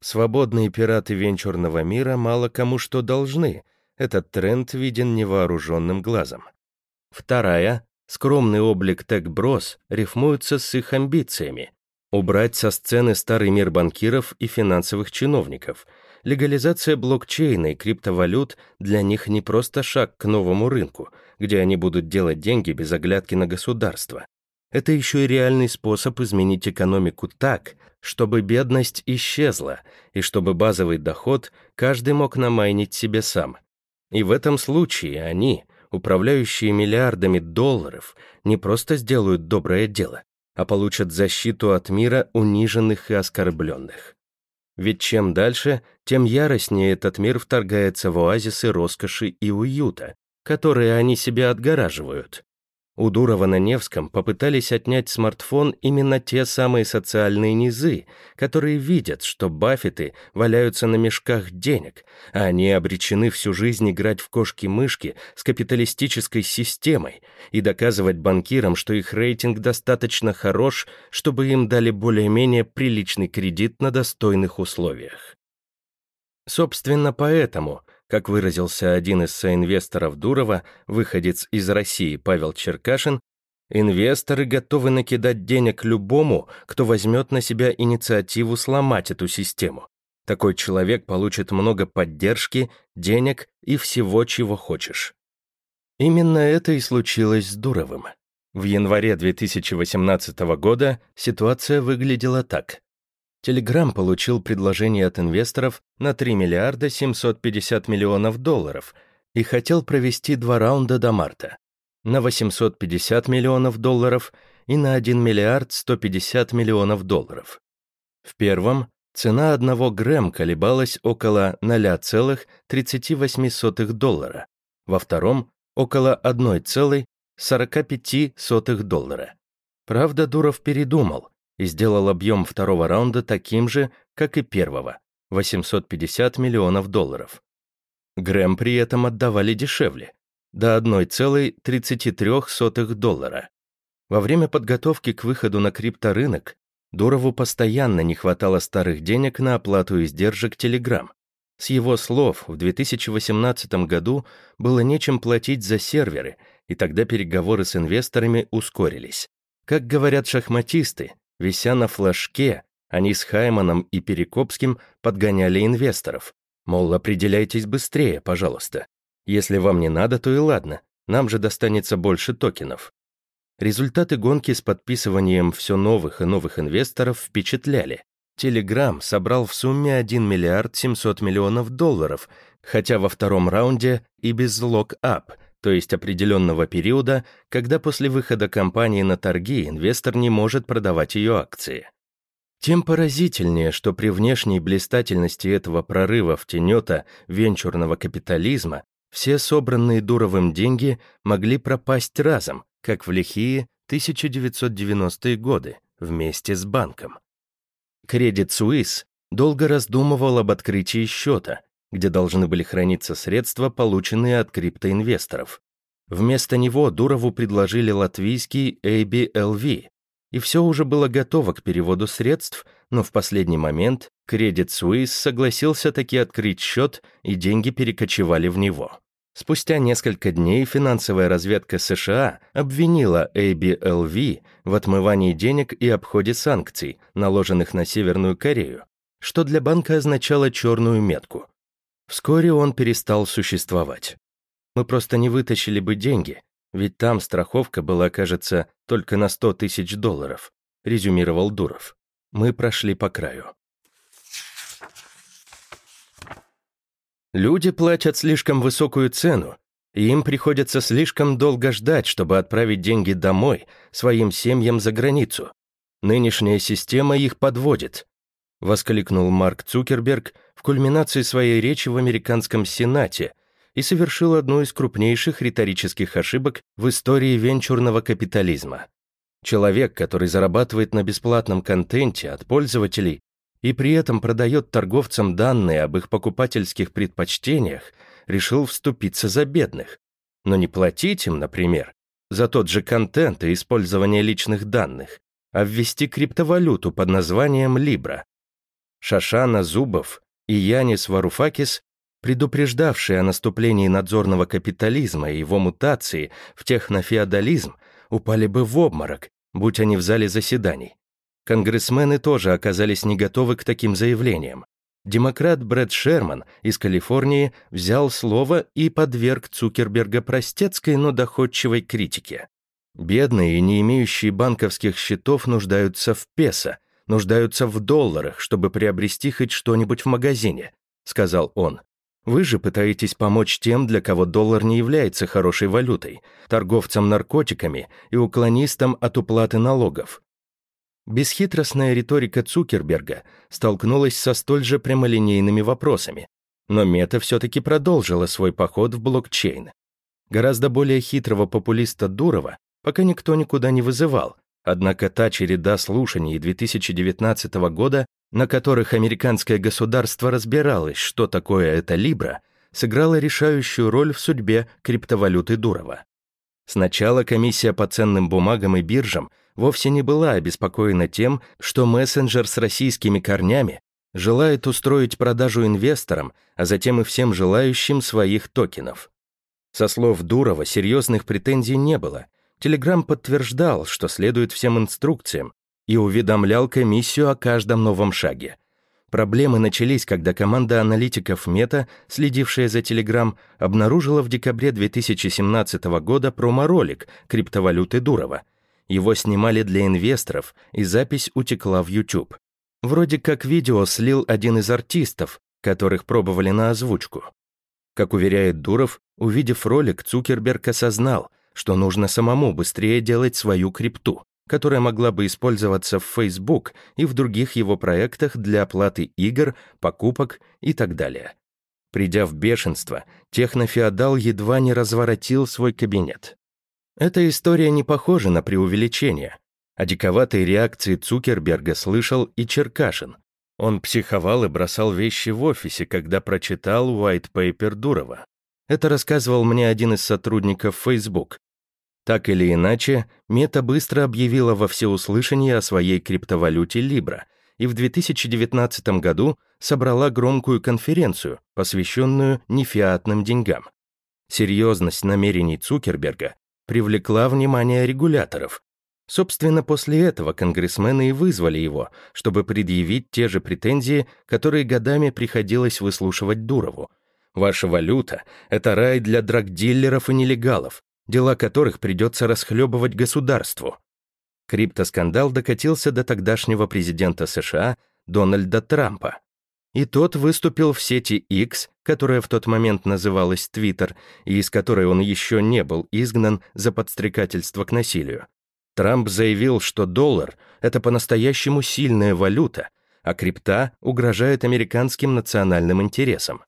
[SPEAKER 1] Свободные пираты венчурного мира мало кому что должны, этот тренд виден невооруженным глазом. Вторая — скромный облик Тек-Брос рифмуется с их амбициями. Убрать со сцены старый мир банкиров и финансовых чиновников. Легализация блокчейна и криптовалют для них не просто шаг к новому рынку, где они будут делать деньги без оглядки на государство. Это еще и реальный способ изменить экономику так, чтобы бедность исчезла, и чтобы базовый доход каждый мог намайнить себе сам. И в этом случае они, управляющие миллиардами долларов, не просто сделают доброе дело, а получат защиту от мира униженных и оскорбленных. Ведь чем дальше, тем яростнее этот мир вторгается в оазисы роскоши и уюта, которые они себе отгораживают. У Дурова на Невском попытались отнять смартфон именно те самые социальные низы, которые видят, что Баффеты валяются на мешках денег, а они обречены всю жизнь играть в кошки-мышки с капиталистической системой и доказывать банкирам, что их рейтинг достаточно хорош, чтобы им дали более-менее приличный кредит на достойных условиях. Собственно, поэтому – как выразился один из соинвесторов Дурова, выходец из России Павел Черкашин, инвесторы готовы накидать денег любому, кто возьмет на себя инициативу сломать эту систему. Такой человек получит много поддержки, денег и всего, чего хочешь. Именно это и случилось с Дуровым. В январе 2018 года ситуация выглядела так. Telegram получил предложение от инвесторов на 3 миллиарда 750 миллионов долларов и хотел провести два раунда до марта на 850 миллионов долларов и на 1 миллиард 150 миллионов долларов. В первом Цена одного грэм колебалась около 0,38 доллара, во втором — около 1,45 доллара. Правда, Дуров передумал и сделал объем второго раунда таким же, как и первого — 850 миллионов долларов. Грэм при этом отдавали дешевле — до 1,33 доллара. Во время подготовки к выходу на крипторынок Дурову постоянно не хватало старых денег на оплату издержек Telegram. С его слов, в 2018 году было нечем платить за серверы, и тогда переговоры с инвесторами ускорились. Как говорят шахматисты, вися на флажке, они с Хайманом и Перекопским подгоняли инвесторов. Мол, определяйтесь быстрее, пожалуйста. Если вам не надо, то и ладно, нам же достанется больше токенов. Результаты гонки с подписыванием все новых и новых инвесторов впечатляли. Telegram собрал в сумме 1 миллиард 700 миллионов долларов, хотя во втором раунде и без lock-up, то есть определенного периода, когда после выхода компании на торги инвестор не может продавать ее акции. Тем поразительнее, что при внешней блистательности этого прорыва в тенета венчурного капитализма все собранные Дуровым деньги могли пропасть разом, как в лихие 1990-е годы, вместе с банком. Credit Suisse долго раздумывал об открытии счета, где должны были храниться средства, полученные от криптоинвесторов. Вместо него Дурову предложили латвийский ABLV, и все уже было готово к переводу средств, но в последний момент Credit Suisse согласился таки открыть счет, и деньги перекочевали в него. Спустя несколько дней финансовая разведка США обвинила ABLV в отмывании денег и обходе санкций, наложенных на Северную Корею, что для банка означало черную метку. Вскоре он перестал существовать. Мы просто не вытащили бы деньги, ведь там страховка была, кажется, только на 100 тысяч долларов, резюмировал Дуров. Мы прошли по краю. Люди платят слишком высокую цену, и им приходится слишком долго ждать, чтобы отправить деньги домой, своим семьям за границу. Нынешняя система их подводит, воскликнул Марк Цукерберг в кульминации своей речи в американском Сенате и совершил одну из крупнейших риторических ошибок в истории венчурного капитализма. Человек, который зарабатывает на бесплатном контенте от пользователей, и при этом продает торговцам данные об их покупательских предпочтениях, решил вступиться за бедных. Но не платить им, например, за тот же контент и использование личных данных, а ввести криптовалюту под названием Libra. Шашана Зубов и Янис Варуфакис, предупреждавшие о наступлении надзорного капитализма и его мутации в технофеодализм, упали бы в обморок, будь они в зале заседаний. Конгрессмены тоже оказались не готовы к таким заявлениям. Демократ Брэд Шерман из Калифорнии взял слово и подверг Цукерберга простецкой, но доходчивой критике. Бедные и не имеющие банковских счетов нуждаются в песо, нуждаются в долларах, чтобы приобрести хоть что-нибудь в магазине, сказал он. Вы же пытаетесь помочь тем, для кого доллар не является хорошей валютой, торговцам наркотиками и уклонистам от уплаты налогов. Бесхитростная риторика Цукерберга столкнулась со столь же прямолинейными вопросами, но Мета все-таки продолжила свой поход в блокчейн. Гораздо более хитрого популиста Дурова пока никто никуда не вызывал, однако та череда слушаний 2019 года, на которых американское государство разбиралось, что такое это Либра, сыграла решающую роль в судьбе криптовалюты Дурова. Сначала комиссия по ценным бумагам и биржам вовсе не была обеспокоена тем, что мессенджер с российскими корнями желает устроить продажу инвесторам, а затем и всем желающим своих токенов. Со слов Дурова серьезных претензий не было. Телеграм подтверждал, что следует всем инструкциям, и уведомлял комиссию о каждом новом шаге. Проблемы начались, когда команда аналитиков Мета, следившая за Telegram, обнаружила в декабре 2017 года промо-ролик криптовалюты Дурова. Его снимали для инвесторов, и запись утекла в YouTube. Вроде как видео слил один из артистов, которых пробовали на озвучку. Как уверяет Дуров, увидев ролик, Цукерберг осознал, что нужно самому быстрее делать свою крипту, которая могла бы использоваться в Facebook и в других его проектах для оплаты игр, покупок и так далее. Придя в бешенство, технофеодал едва не разворотил свой кабинет. Эта история не похожа на преувеличение. О диковатой реакции Цукерберга слышал и Черкашин. Он психовал и бросал вещи в офисе, когда прочитал white paper Дурова. Это рассказывал мне один из сотрудников Facebook. Так или иначе, Мета быстро объявила во всеуслышание о своей криптовалюте Libra и в 2019 году собрала громкую конференцию, посвященную нефиатным деньгам. Серьезность намерений Цукерберга привлекла внимание регуляторов. Собственно, после этого конгрессмены и вызвали его, чтобы предъявить те же претензии, которые годами приходилось выслушивать Дурову. Ваша валюта — это рай для драгдиллеров и нелегалов, дела которых придется расхлебывать государству. Криптоскандал докатился до тогдашнего президента США Дональда Трампа. И тот выступил в сети X, которая в тот момент называлась Twitter, и из которой он еще не был изгнан за подстрекательство к насилию. Трамп заявил, что доллар — это по-настоящему сильная валюта, а крипта угрожает американским национальным интересам.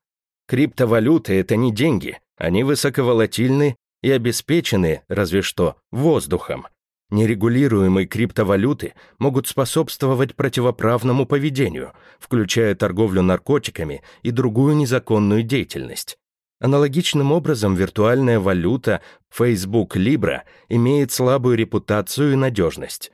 [SPEAKER 1] Криптовалюты — это не деньги, они высоковолатильны и обеспечены, разве что, воздухом. Нерегулируемые криптовалюты могут способствовать противоправному поведению, включая торговлю наркотиками и другую незаконную деятельность. Аналогичным образом виртуальная валюта Facebook Libra имеет слабую репутацию и надежность.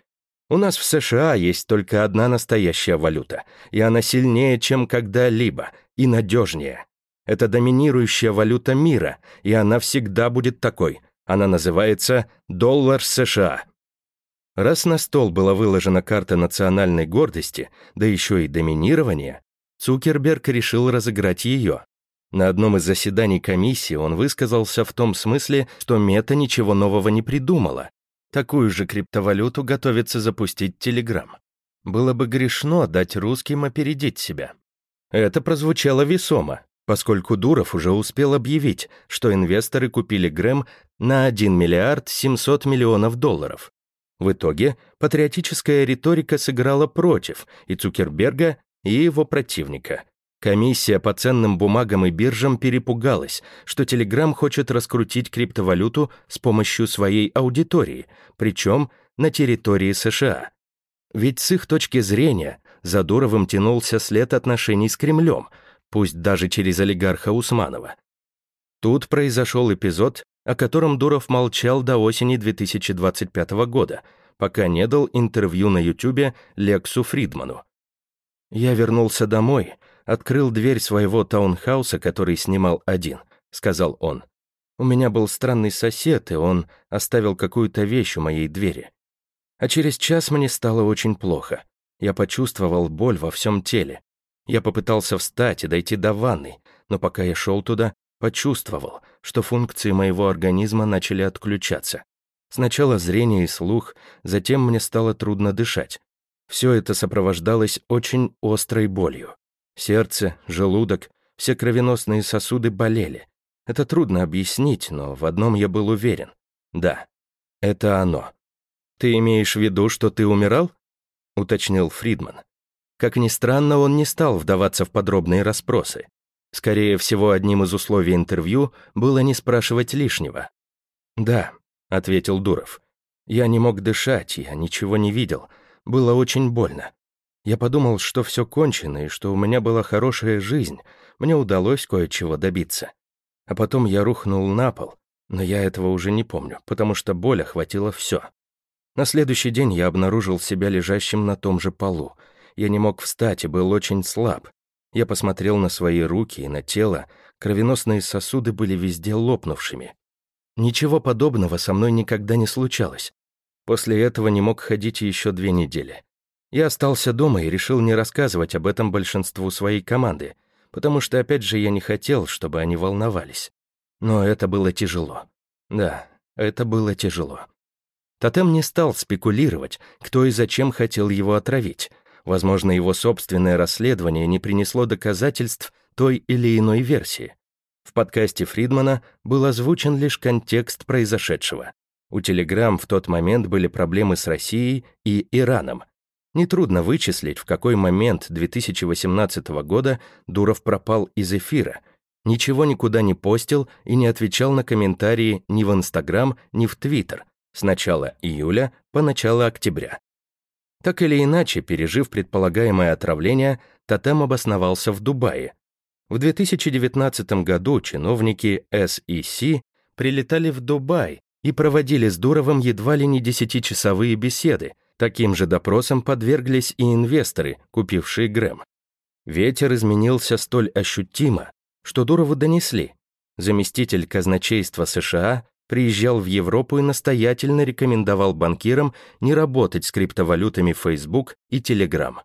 [SPEAKER 1] У нас в США есть только одна настоящая валюта, и она сильнее, чем когда-либо, и надежнее. Это доминирующая валюта мира, и она всегда будет такой. Она называется доллар США. Раз на стол была выложена карта национальной гордости, да еще и доминирования, Цукерберг решил разыграть ее. На одном из заседаний комиссии он высказался в том смысле, что Мета ничего нового не придумала. Такую же криптовалюту готовится запустить Телеграм. Было бы грешно дать русским опередить себя. Это прозвучало весомо, поскольку Дуров уже успел объявить, что инвесторы купили Грэм на 1 миллиард 700 миллионов долларов. В итоге патриотическая риторика сыграла против и Цукерберга, и его противника. Комиссия по ценным бумагам и биржам перепугалась, что Telegram хочет раскрутить криптовалюту с помощью своей аудитории, причем на территории США. Ведь с их точки зрения за Дуровым тянулся след отношений с Кремлем – пусть даже через олигарха Усманова. Тут произошел эпизод, о котором Дуров молчал до осени 2025 года, пока не дал интервью на Ютубе Лексу Фридману. «Я вернулся домой, открыл дверь своего таунхауса, который снимал один», — сказал он. «У меня был странный сосед, и он оставил какую-то вещь у моей двери. А через час мне стало очень плохо. Я почувствовал боль во всем теле. Я попытался встать и дойти до ванны, но пока я шел туда, почувствовал, что функции моего организма начали отключаться. Сначала зрение и слух, затем мне стало трудно дышать. Все это сопровождалось очень острой болью. Сердце, желудок, все кровеносные сосуды болели. Это трудно объяснить, но в одном я был уверен. Да, это оно. «Ты имеешь в виду, что ты умирал?» — уточнил Фридман. Как ни странно, он не стал вдаваться в подробные расспросы. Скорее всего, одним из условий интервью было не спрашивать лишнего. «Да», — ответил Дуров. «Я не мог дышать, я ничего не видел. Было очень больно. Я подумал, что все кончено и что у меня была хорошая жизнь. Мне удалось кое-чего добиться. А потом я рухнул на пол, но я этого уже не помню, потому что боль охватила все. На следующий день я обнаружил себя лежащим на том же полу — я не мог встать и был очень слаб. Я посмотрел на свои руки и на тело, кровеносные сосуды были везде лопнувшими. Ничего подобного со мной никогда не случалось. После этого не мог ходить еще две недели. Я остался дома и решил не рассказывать об этом большинству своей команды, потому что, опять же, я не хотел, чтобы они волновались. Но это было тяжело. Да, это было тяжело. Тотем не стал спекулировать, кто и зачем хотел его отравить, Возможно, его собственное расследование не принесло доказательств той или иной версии. В подкасте Фридмана был озвучен лишь контекст произошедшего. У Telegram в тот момент были проблемы с Россией и Ираном. Нетрудно вычислить, в какой момент 2018 года Дуров пропал из эфира, ничего никуда не постил и не отвечал на комментарии ни в Инстаграм, ни в Твиттер с начала июля по начало октября. Так или иначе, пережив предполагаемое отравление, Тотем обосновался в Дубае. В 2019 году чиновники SEC прилетали в Дубай и проводили с Дуровым едва ли не десятичасовые беседы. Таким же допросом подверглись и инвесторы, купившие Грэм. Ветер изменился столь ощутимо, что Дурову донесли. Заместитель казначейства США приезжал в Европу и настоятельно рекомендовал банкирам не работать с криптовалютами Facebook и Telegram.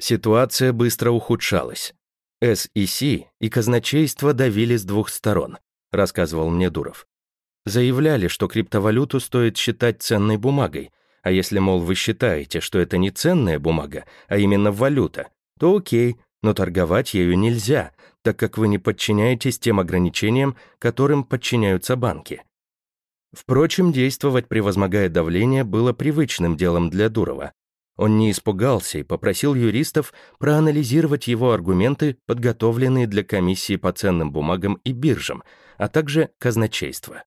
[SPEAKER 1] Ситуация быстро ухудшалась. SEC и казначейство давили с двух сторон, рассказывал мне Дуров. Заявляли, что криптовалюту стоит считать ценной бумагой, а если, мол, вы считаете, что это не ценная бумага, а именно валюта, то окей, но торговать ею нельзя, так как вы не подчиняетесь тем ограничениям, которым подчиняются банки. Впрочем, действовать, превозмогая давление, было привычным делом для Дурова. Он не испугался и попросил юристов проанализировать его аргументы, подготовленные для комиссии по ценным бумагам и биржам, а также казначейства.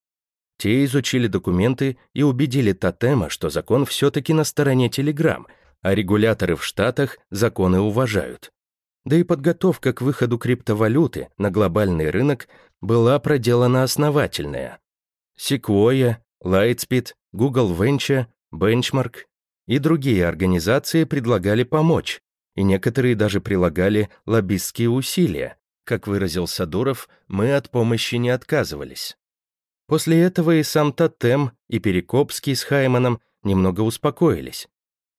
[SPEAKER 1] Те изучили документы и убедили Тотема, что закон все-таки на стороне Телеграм, а регуляторы в Штатах законы уважают. Да и подготовка к выходу криптовалюты на глобальный рынок была проделана основательная. Sequoia, Lightspeed, Google Venture, Benchmark и другие организации предлагали помочь, и некоторые даже прилагали лоббистские усилия. Как выразился Дуров, мы от помощи не отказывались. После этого и сам Тотем, и Перекопский с Хайманом немного успокоились.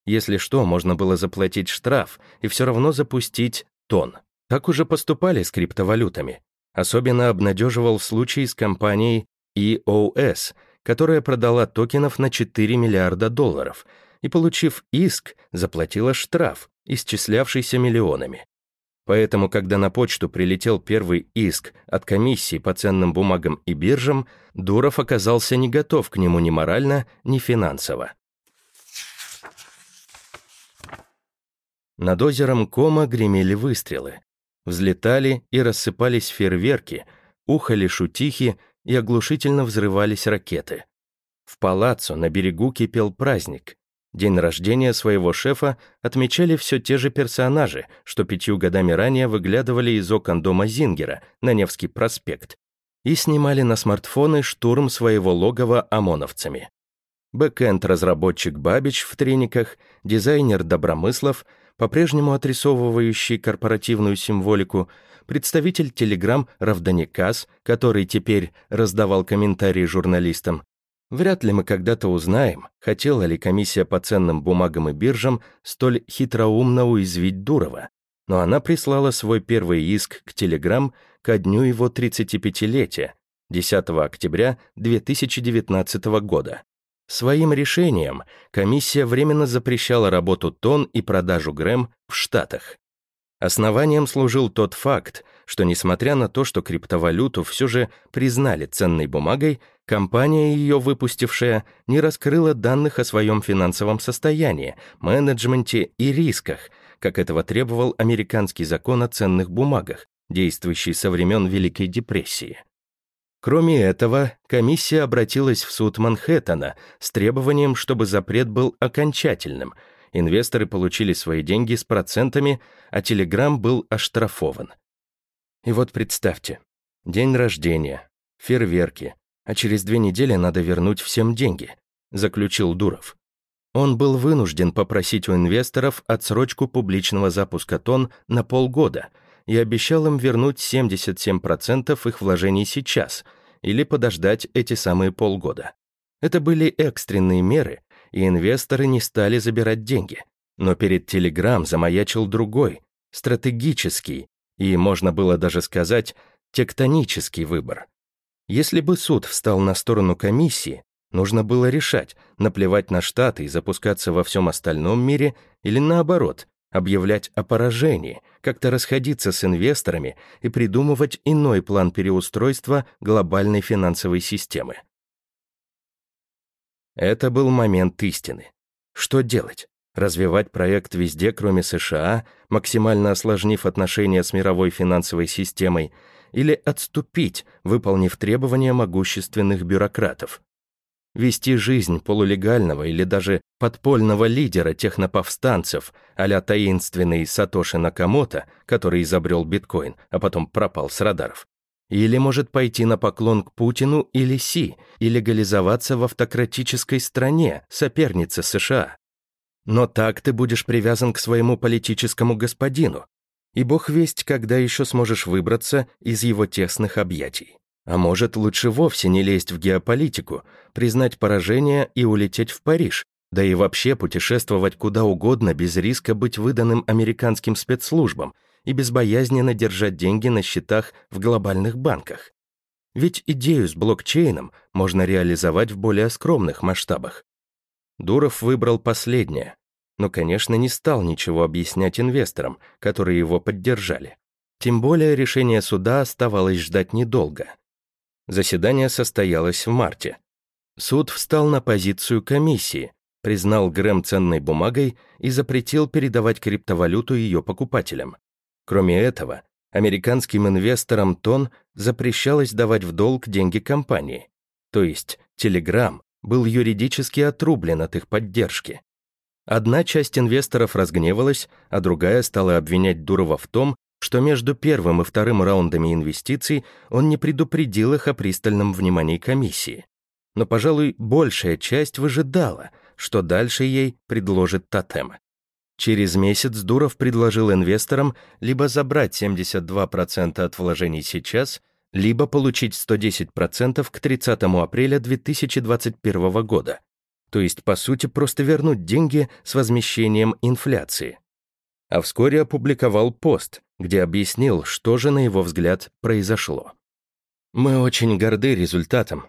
[SPEAKER 1] Если что, можно было заплатить штраф и все равно запустить тон. Так уже поступали с криптовалютами. Особенно обнадеживал случай с компанией EOS, которая продала токенов на 4 миллиарда долларов и, получив иск, заплатила штраф, исчислявшийся миллионами. Поэтому, когда на почту прилетел первый иск от комиссии по ценным бумагам и биржам, Дуров оказался не готов к нему ни морально, ни финансово. Над озером Кома гремели выстрелы. Взлетали и рассыпались фейерверки, ухали шутихи, и оглушительно взрывались ракеты. В палаццо на берегу кипел праздник. День рождения своего шефа отмечали все те же персонажи, что пятью годами ранее выглядывали из окон дома Зингера на Невский проспект и снимали на смартфоны штурм своего логова ОМОНовцами. Бэкэнд-разработчик Бабич в трениках, дизайнер Добромыслов, по-прежнему отрисовывающий корпоративную символику, представитель Telegram Равданикас, который теперь раздавал комментарии журналистам. Вряд ли мы когда-то узнаем, хотела ли комиссия по ценным бумагам и биржам столь хитроумно уязвить Дурова, но она прислала свой первый иск к Telegram ко дню его 35-летия, 10 октября 2019 года. Своим решением комиссия временно запрещала работу ТОН и продажу ГРЭМ в Штатах. Основанием служил тот факт, что несмотря на то, что криптовалюту все же признали ценной бумагой, компания, ее выпустившая, не раскрыла данных о своем финансовом состоянии, менеджменте и рисках, как этого требовал американский закон о ценных бумагах, действующий со времен Великой депрессии. Кроме этого, комиссия обратилась в суд Манхэттена с требованием, чтобы запрет был окончательным – инвесторы получили свои деньги с процентами, а Telegram был оштрафован. И вот представьте, день рождения, фейерверки, а через две недели надо вернуть всем деньги, заключил Дуров. Он был вынужден попросить у инвесторов отсрочку публичного запуска ТОН на полгода и обещал им вернуть 77% их вложений сейчас или подождать эти самые полгода. Это были экстренные меры, и инвесторы не стали забирать деньги. Но перед Telegram замаячил другой, стратегический и, можно было даже сказать, тектонический выбор. Если бы суд встал на сторону комиссии, нужно было решать, наплевать на Штаты и запускаться во всем остальном мире или наоборот, объявлять о поражении, как-то расходиться с инвесторами и придумывать иной план переустройства глобальной финансовой системы. Это был момент истины. Что делать? Развивать проект везде, кроме США, максимально осложнив отношения с мировой финансовой системой, или отступить, выполнив требования могущественных бюрократов? Вести жизнь полулегального или даже подпольного лидера техноповстанцев а таинственный Сатоши Накамото, который изобрел биткоин, а потом пропал с радаров. Или может пойти на поклон к Путину или Си, и легализоваться в автократической стране, сопернице США. Но так ты будешь привязан к своему политическому господину, и бог весть, когда еще сможешь выбраться из его тесных объятий. А может, лучше вовсе не лезть в геополитику, признать поражение и улететь в Париж, да и вообще путешествовать куда угодно без риска быть выданным американским спецслужбам и безбоязненно держать деньги на счетах в глобальных банках. Ведь идею с блокчейном можно реализовать в более скромных масштабах. Дуров выбрал последнее, но, конечно, не стал ничего объяснять инвесторам, которые его поддержали. Тем более решение суда оставалось ждать недолго. Заседание состоялось в марте. Суд встал на позицию комиссии, признал Грэм ценной бумагой и запретил передавать криптовалюту ее покупателям. Кроме этого, американским инвесторам ТОН запрещалось давать в долг деньги компании. То есть Telegram был юридически отрублен от их поддержки. Одна часть инвесторов разгневалась, а другая стала обвинять Дурова в том, что между первым и вторым раундами инвестиций он не предупредил их о пристальном внимании комиссии. Но, пожалуй, большая часть выжидала, что дальше ей предложит тотем. Через месяц Дуров предложил инвесторам либо забрать 72% от вложений сейчас, либо получить 110% к 30 апреля 2021 года. То есть, по сути, просто вернуть деньги с возмещением инфляции. А вскоре опубликовал пост, где объяснил, что же, на его взгляд, произошло. Мы очень горды результатом.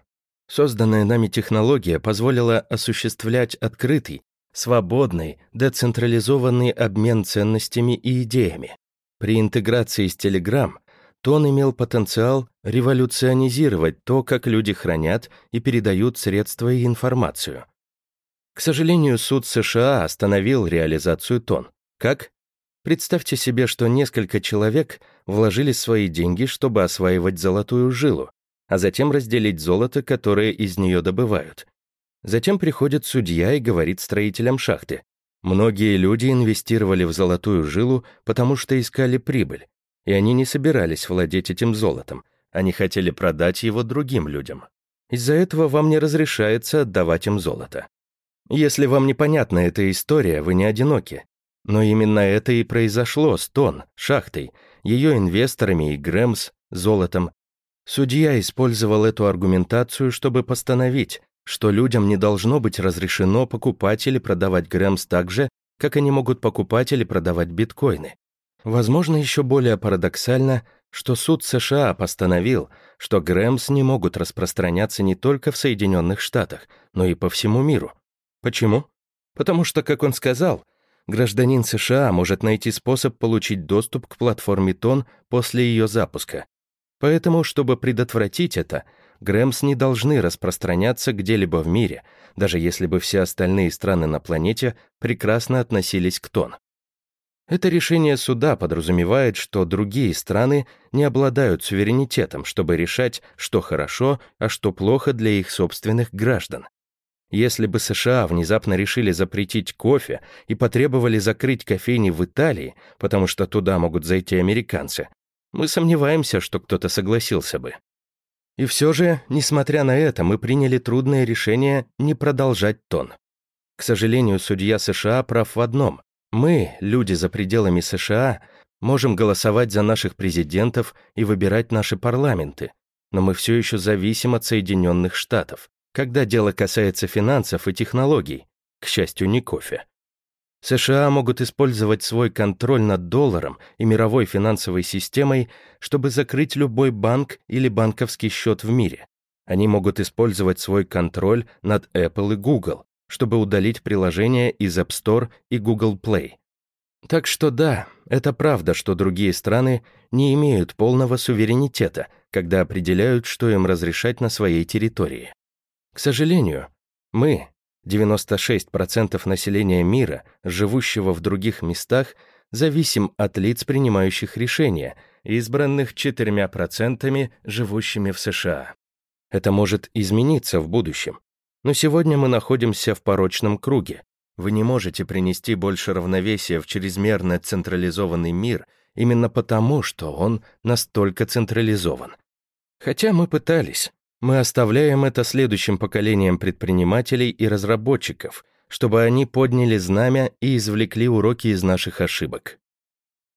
[SPEAKER 1] Созданная нами технология позволила осуществлять открытый, свободный, децентрализованный обмен ценностями и идеями. При интеграции с Telegram Тон имел потенциал революционизировать то, как люди хранят и передают средства и информацию. К сожалению, суд США остановил реализацию Тон. Как? Представьте себе, что несколько человек вложили свои деньги, чтобы осваивать золотую жилу, а затем разделить золото, которое из нее добывают. Затем приходит судья и говорит строителям шахты. Многие люди инвестировали в золотую жилу, потому что искали прибыль, и они не собирались владеть этим золотом, они хотели продать его другим людям. Из-за этого вам не разрешается отдавать им золото. Если вам непонятна эта история, вы не одиноки. Но именно это и произошло с Тон, шахтой, ее инвесторами и Грэмс, золотом. Судья использовал эту аргументацию, чтобы постановить, что людям не должно быть разрешено покупать или продавать Грэмс так же, как они могут покупать или продавать биткоины. Возможно, еще более парадоксально, что суд США постановил, что Грэмс не могут распространяться не только в Соединенных Штатах, но и по всему миру. Почему? Потому что, как он сказал, гражданин США может найти способ получить доступ к платформе ТОН после ее запуска. Поэтому, чтобы предотвратить это, Грэмс не должны распространяться где-либо в мире, даже если бы все остальные страны на планете прекрасно относились к ТОН. Это решение суда подразумевает, что другие страны не обладают суверенитетом, чтобы решать, что хорошо, а что плохо для их собственных граждан. Если бы США внезапно решили запретить кофе и потребовали закрыть кофейни в Италии, потому что туда могут зайти американцы, мы сомневаемся, что кто-то согласился бы. И все же, несмотря на это, мы приняли трудное решение не продолжать тон. К сожалению, судья США прав в одном. Мы, люди за пределами США, можем голосовать за наших президентов и выбирать наши парламенты, но мы все еще зависим от Соединенных Штатов когда дело касается финансов и технологий, к счастью, не кофе. США могут использовать свой контроль над долларом и мировой финансовой системой, чтобы закрыть любой банк или банковский счет в мире. Они могут использовать свой контроль над Apple и Google, чтобы удалить приложения из App Store и Google Play. Так что да, это правда, что другие страны не имеют полного суверенитета, когда определяют, что им разрешать на своей территории. К сожалению, мы, 96% населения мира, живущего в других местах, зависим от лиц, принимающих решения, избранных 4% живущими в США. Это может измениться в будущем. Но сегодня мы находимся в порочном круге. Вы не можете принести больше равновесия в чрезмерно централизованный мир именно потому, что он настолько централизован. Хотя мы пытались. Мы оставляем это следующим поколениям предпринимателей и разработчиков, чтобы они подняли знамя и извлекли уроки из наших ошибок.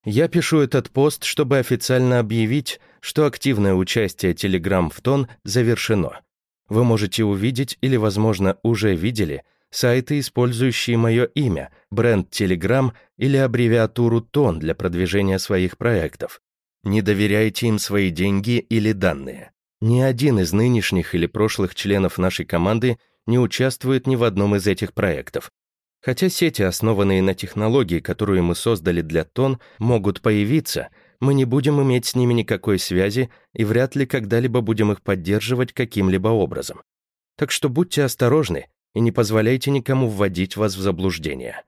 [SPEAKER 1] Я пишу этот пост, чтобы официально объявить, что активное участие Telegram в ТОН завершено. Вы можете увидеть или, возможно, уже видели сайты, использующие мое имя, бренд Telegram или аббревиатуру ТОН для продвижения своих проектов. Не доверяйте им свои деньги или данные. Ни один из нынешних или прошлых членов нашей команды не участвует ни в одном из этих проектов. Хотя сети, основанные на технологии, которую мы создали для ТОН, могут появиться, мы не будем иметь с ними никакой связи и вряд ли когда-либо будем их поддерживать каким-либо образом. Так что будьте осторожны и не позволяйте никому вводить вас в заблуждение.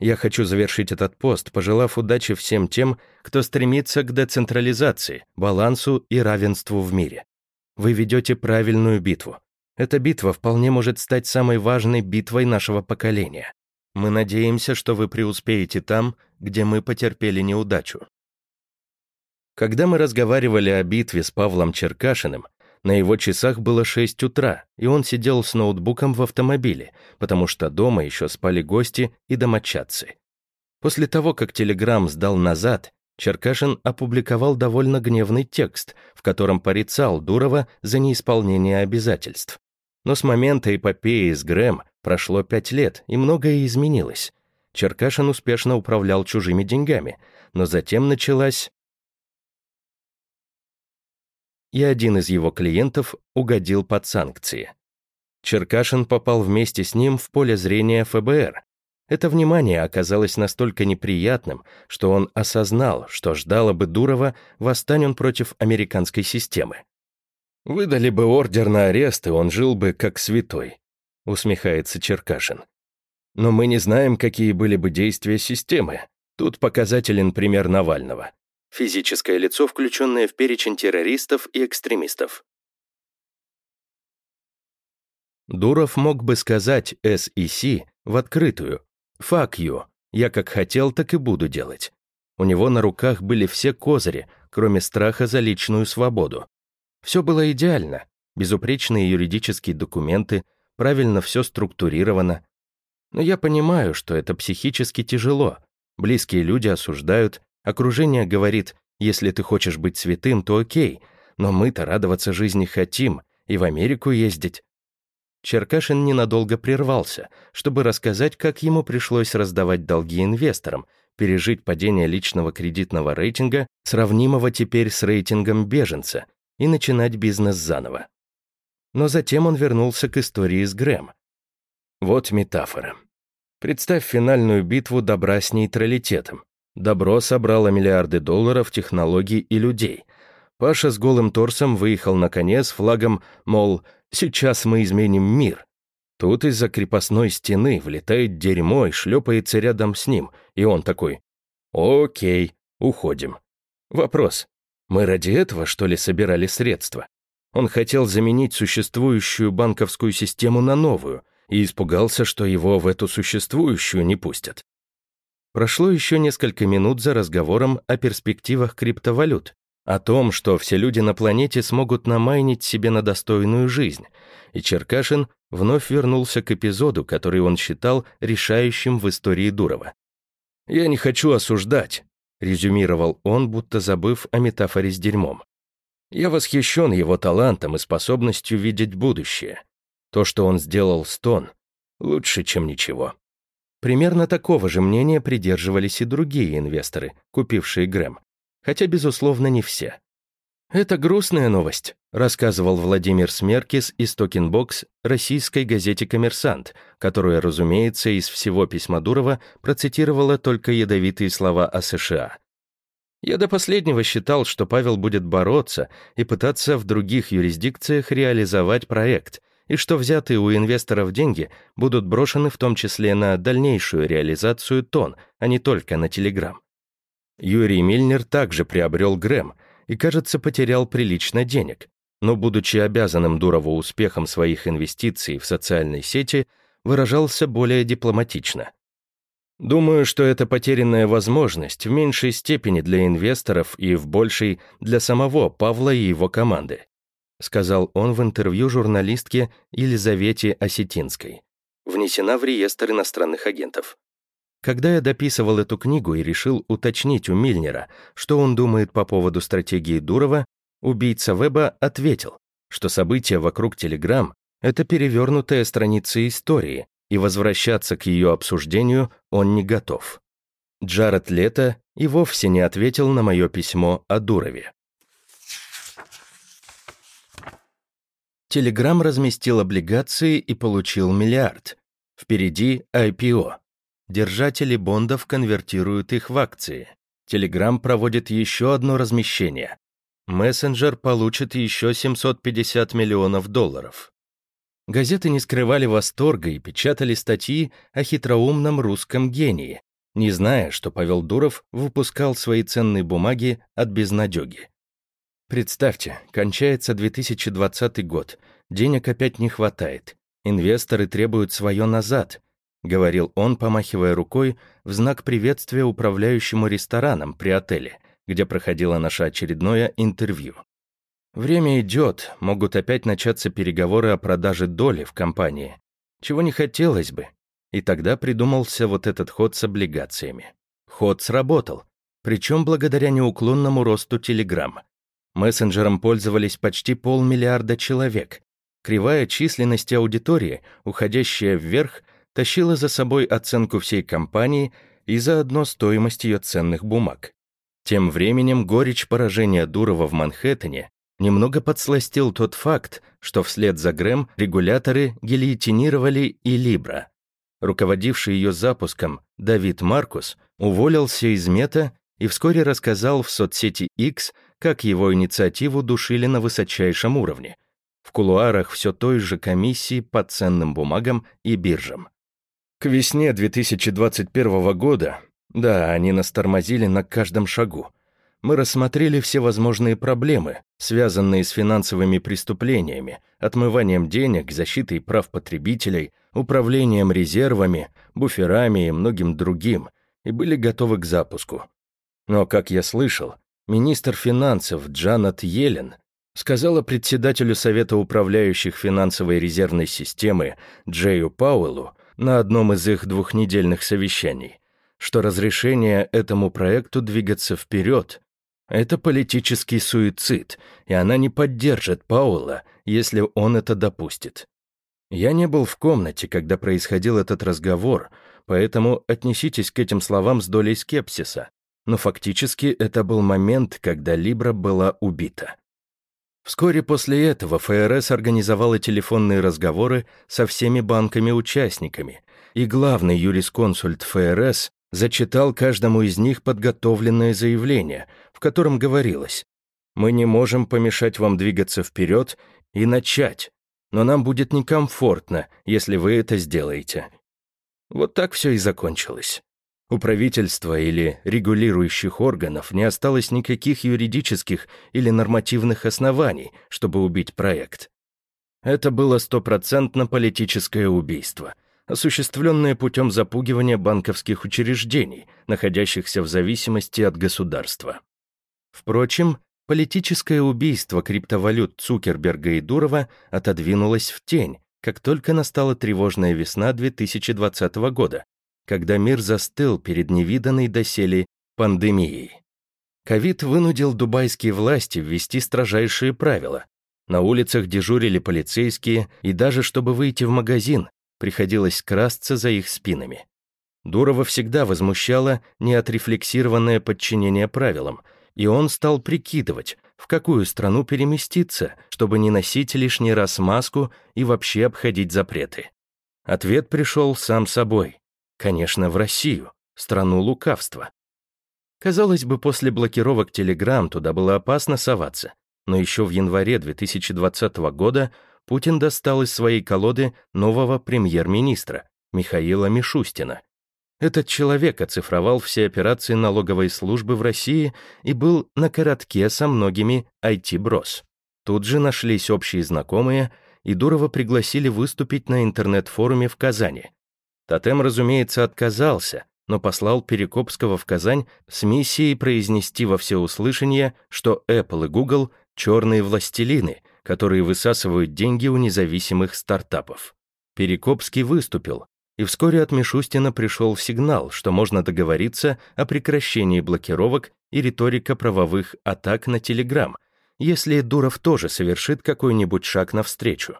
[SPEAKER 1] Я хочу завершить этот пост, пожелав удачи всем тем, кто стремится к децентрализации, балансу и равенству в мире. Вы ведете правильную битву. Эта битва вполне может стать самой важной битвой нашего поколения. Мы надеемся, что вы преуспеете там, где мы потерпели неудачу. Когда мы разговаривали о битве с Павлом Черкашиным, на его часах было 6 утра, и он сидел с ноутбуком в автомобиле, потому что дома еще спали гости и домочадцы. После того, как Телеграм сдал назад, Черкашин опубликовал довольно гневный текст, в котором порицал Дурова за неисполнение обязательств. Но с момента эпопеи с Грэм прошло пять лет, и многое изменилось. Черкашин успешно управлял чужими деньгами, но затем началась и один из его клиентов угодил под санкции. Черкашин попал вместе с ним в поле зрения ФБР. Это внимание оказалось настолько неприятным, что он осознал, что ждало бы Дурова, восстань он против американской системы. «Выдали бы ордер на арест, и он жил бы как святой», — усмехается Черкашин. «Но мы не знаем, какие были бы действия системы. Тут показателен пример Навального физическое лицо, включенное в перечень террористов и экстремистов. Дуров мог бы сказать SEC в открытую «Fuck you, я как хотел, так и буду делать». У него на руках были все козыри, кроме страха за личную свободу. Все было идеально, безупречные юридические документы, правильно все структурировано. Но я понимаю, что это психически тяжело. Близкие люди осуждают, Окружение говорит, если ты хочешь быть святым, то окей, но мы-то радоваться жизни хотим и в Америку ездить. Черкашин ненадолго прервался, чтобы рассказать, как ему пришлось раздавать долги инвесторам, пережить падение личного кредитного рейтинга, сравнимого теперь с рейтингом беженца, и начинать бизнес заново. Но затем он вернулся к истории с Грэм. Вот метафора. Представь финальную битву добра с нейтралитетом. Добро собрало миллиарды долларов технологий и людей. Паша с голым торсом выехал на коне с флагом, мол, сейчас мы изменим мир. Тут из-за крепостной стены влетает дерьмо и шлепается рядом с ним, и он такой, окей, уходим. Вопрос, мы ради этого, что ли, собирали средства? Он хотел заменить существующую банковскую систему на новую и испугался, что его в эту существующую не пустят. Прошло еще несколько минут за разговором о перспективах криптовалют, о том, что все люди на планете смогут намайнить себе на достойную жизнь, и Черкашин вновь вернулся к эпизоду, который он считал решающим в истории Дурова. «Я не хочу осуждать», — резюмировал он, будто забыв о метафоре с дерьмом. «Я восхищен его талантом и способностью видеть будущее. То, что он сделал с TON, лучше, чем ничего». Примерно такого же мнения придерживались и другие инвесторы, купившие Gram, хотя, безусловно, не все. «Это грустная новость», рассказывал Владимир Смеркис из Tokenbox российской газете «Коммерсант», которая, разумеется, из всего письма Дурова процитировала только ядовитые слова о США. Я до последнего считал, что Павел будет бороться и пытаться в других юрисдикциях реализовать проект, и что взятые у инвесторов деньги будут брошены в том числе на дальнейшую реализацию тон, а не только на Телеграм. Юрий Мильнер также приобрел Грэм и, кажется, потерял прилично денег, но, будучи обязанным Дурову успехом своих инвестиций в социальной сети, выражался более дипломатично. Думаю, что это потерянная возможность в меньшей степени для инвесторов и в большей для самого Павла и его команды, сказал он в интервью журналистке Елизавете Осетинской. Внесена в реестр иностранных агентов. Когда я дописывал эту книгу и решил уточнить у Мильнера, что он думает по поводу стратегии Дурова, убийца Веба ответил, что события вокруг Телеграм — это перевернутая страница истории, и возвращаться к ее обсуждению он не готов. Джаред Лето и вовсе не ответил на мое письмо о Дурове. Телеграм разместил облигации и получил миллиард. Впереди IPO. Держатели бондов конвертируют их в акции. Телеграм проводит еще одно размещение. Мессенджер получит еще 750 миллионов долларов. Газеты не скрывали восторга и печатали статьи о хитроумном русском гении, не зная, что Павел Дуров выпускал свои ценные бумаги от безнадеги. Представьте, кончается 2020 год, денег опять не хватает, инвесторы требуют свое назад, говорил он, помахивая рукой в знак приветствия управляющему рестораном при отеле, где проходило наше очередное интервью. Время идет, могут опять начаться переговоры о продаже доли в компании, чего не хотелось бы. И тогда придумался вот этот ход с облигациями. Ход сработал, причем благодаря неуклонному росту Telegram. Мессенджером пользовались почти полмиллиарда человек. Кривая численности аудитории, уходящая вверх, тащила за собой оценку всей компании и заодно стоимость ее ценных бумаг. Тем временем горечь поражения Дурова в Манхэттене немного подсластил тот факт, что вслед за Грэм регуляторы гильотинировали и Либра. Руководивший ее запуском Давид Маркус уволился из Мета и вскоре рассказал в соцсети X, как его инициативу душили на высочайшем уровне, в кулуарах все той же комиссии по ценным бумагам и биржам. К весне 2021 года, да, они нас тормозили на каждом шагу, мы рассмотрели все возможные проблемы, связанные с финансовыми преступлениями, отмыванием денег, защитой прав потребителей, управлением резервами, буферами и многим другим, и были готовы к запуску. Но, как я слышал, министр финансов Джанет Йеллен сказала председателю Совета управляющих финансовой резервной системы Джею Пауэллу на одном из их двухнедельных совещаний, что разрешение этому проекту двигаться вперед это политический суицид, и она не поддержит Пауэлла, если он это допустит. Я не был в комнате, когда происходил этот разговор, поэтому отнеситесь к этим словам с долей скепсиса. Но фактически это был момент, когда Либра была убита. Вскоре после этого ФРС организовала телефонные разговоры со всеми банками-участниками, и главный юрисконсульт ФРС зачитал каждому из них подготовленное заявление, в котором говорилось «Мы не можем помешать вам двигаться вперед и начать, но нам будет некомфортно, если вы это сделаете». Вот так все и закончилось. У правительства или регулирующих органов не осталось никаких юридических или нормативных оснований, чтобы убить проект. Это было стопроцентно политическое убийство — осуществленное путем запугивания банковских учреждений, находящихся в зависимости от государства. Впрочем, политическое убийство криптовалют Цукерберга и Дурова отодвинулось в тень, как только настала тревожная весна 2020 года, когда мир застыл перед невиданной доселе пандемией. Ковид вынудил дубайские власти ввести строжайшие правила. На улицах дежурили полицейские, и даже чтобы выйти в магазин, приходилось красться за их спинами. Дурова всегда возмущало неотрефлексированное подчинение правилам, и он стал прикидывать, в какую страну переместиться, чтобы не носить лишний раз маску и вообще обходить запреты. Ответ пришел сам собой. Конечно, в Россию, страну лукавства. Казалось бы, после блокировок Telegram туда было опасно соваться, но еще в январе 2020 года Путин достал из своей колоды нового премьер-министра Михаила Мишустина. Этот человек оцифровал все операции налоговой службы в России и был на коротке со многими IT-брос. Тут же нашлись общие знакомые, и Дурова пригласили выступить на интернет-форуме в Казани. Тотем, разумеется, отказался, но послал Перекопского в Казань с миссией произнести во всеуслышание, что Apple и Google — черные властелины, которые высасывают деньги у независимых стартапов. Перекопский выступил, и вскоре от Мишустина пришел сигнал, что можно договориться о прекращении блокировок и риторика правовых атак на Телеграм, если Дуров тоже совершит какой-нибудь шаг навстречу.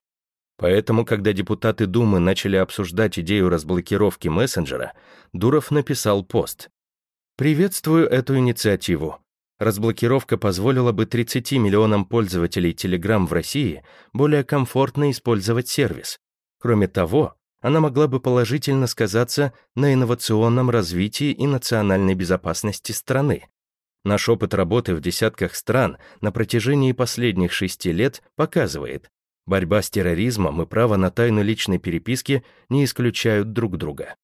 [SPEAKER 1] Поэтому, когда депутаты Думы начали обсуждать идею разблокировки мессенджера, Дуров написал пост. «Приветствую эту инициативу. Разблокировка позволила бы 30 миллионам пользователей Telegram в России более комфортно использовать сервис. Кроме того, она могла бы положительно сказаться на инновационном развитии и национальной безопасности страны. Наш опыт работы в десятках стран на протяжении последних шести лет показывает, Борьба с терроризмом и право на тайну личной переписки не исключают друг друга.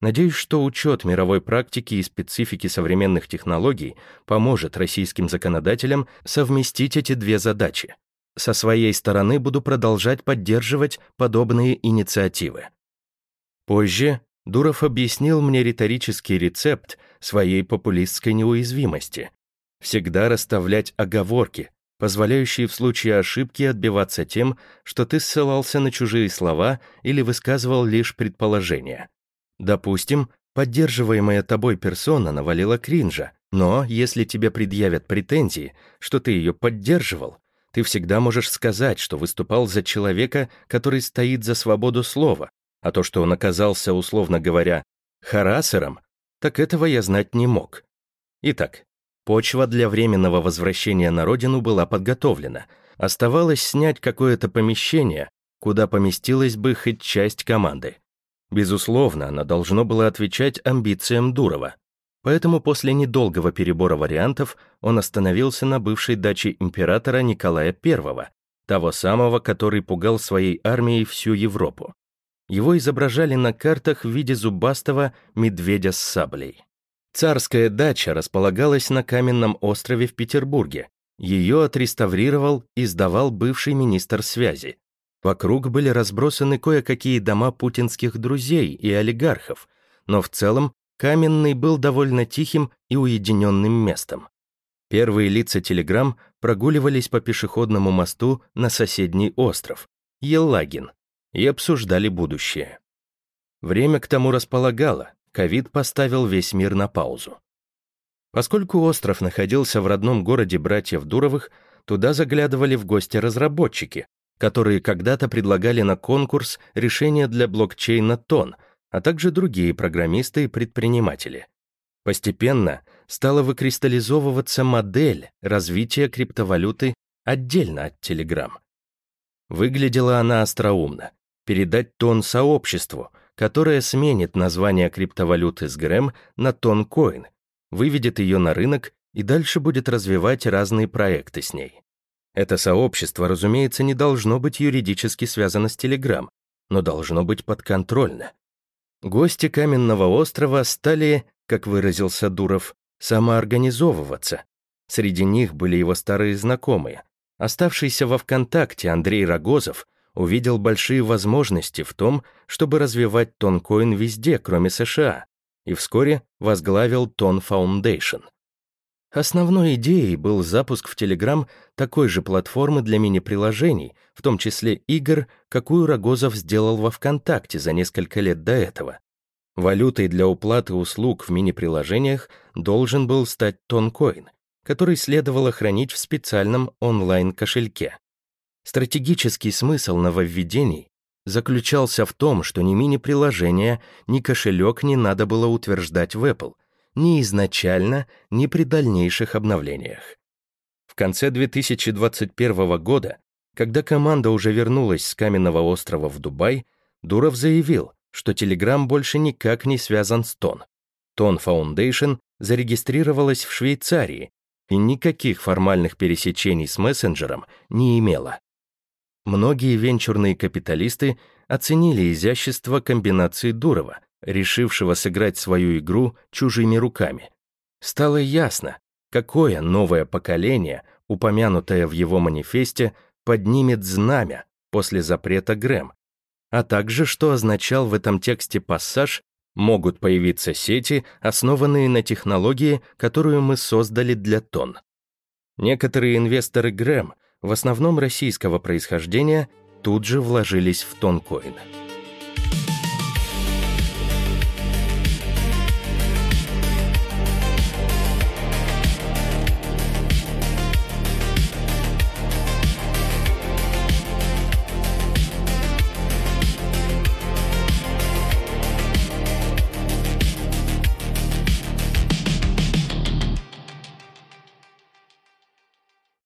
[SPEAKER 1] Надеюсь, что учет мировой практики и специфики современных технологий поможет российским законодателям совместить эти две задачи. Со своей стороны буду продолжать поддерживать подобные инициативы. Позже Дуров объяснил мне риторический рецепт своей популистской неуязвимости. Всегда расставлять оговорки, позволяющие в случае ошибки отбиваться тем, что ты ссылался на чужие слова или высказывал лишь предположения. Допустим, поддерживаемая тобой персона навалила кринжа, но если тебе предъявят претензии, что ты ее поддерживал, ты всегда можешь сказать, что выступал за человека, который стоит за свободу слова, а то, что он оказался, условно говоря, харассером, так этого я знать не мог. Итак, Почва для временного возвращения на родину была подготовлена. Оставалось снять какое-то помещение, куда поместилась бы хоть часть команды. Безусловно, она должно было отвечать амбициям Дурова. Поэтому после недолгого перебора вариантов он остановился на бывшей даче императора Николая I, того самого, который пугал своей армией всю Европу. Его изображали на картах в виде зубастого медведя с саблей. Царская дача располагалась на каменном острове в Петербурге. Ее отреставрировал и сдавал бывший министр связи. Вокруг были разбросаны кое-какие дома путинских друзей и олигархов, но в целом Каменный был довольно тихим и уединенным местом. Первые лица телеграмм прогуливались по пешеходному мосту на соседний остров, Елагин, и обсуждали будущее. Время к тому располагало, ковид поставил весь мир на паузу. Поскольку остров находился в родном городе братьев Дуровых, туда заглядывали в гости разработчики, которые когда-то предлагали на конкурс решения для блокчейна ТОН, а также другие программисты и предприниматели. Постепенно стала выкристаллизовываться модель развития криптовалюты отдельно от Telegram. Выглядела она остроумно. Передать тон сообществу — которая сменит название криптовалюты с ГРЭМ на Тонкоин, выведет ее на рынок и дальше будет развивать разные проекты с ней. Это сообщество, разумеется, не должно быть юридически связано с Телеграм, но должно быть подконтрольно. Гости Каменного острова стали, как выразился Дуров, самоорганизовываться. Среди них были его старые знакомые. Оставшийся во ВКонтакте Андрей Рогозов увидел большие возможности в том, чтобы развивать тонкоин везде, кроме США, и вскоре возглавил Тон Foundation. Основной идеей был запуск в Telegram такой же платформы для мини-приложений, в том числе игр, какую Рогозов сделал во ВКонтакте за несколько лет до этого. Валютой для уплаты услуг в мини-приложениях должен был стать тонкоин, который следовало хранить в специальном онлайн-кошельке. Стратегический смысл нововведений заключался в том, что ни мини-приложение, ни кошелек не надо было утверждать в Apple, ни изначально, ни при дальнейших обновлениях. В конце 2021 года, когда команда уже вернулась с Каменного острова в Дубай, Дуров заявил, что Telegram больше никак не связан с Тон. Тон Foundation зарегистрировалась в Швейцарии и никаких формальных пересечений с мессенджером не имела. Многие венчурные капиталисты оценили изящество комбинации Дурова, решившего сыграть свою игру чужими руками. Стало ясно, какое новое поколение, упомянутое в его манифесте, поднимет знамя после запрета Грэм, а также что означал в этом тексте пассаж «могут появиться сети, основанные на технологии, которую мы создали для тон». Некоторые инвесторы Грэм, в основном российского происхождения, тут же вложились в тонкоин.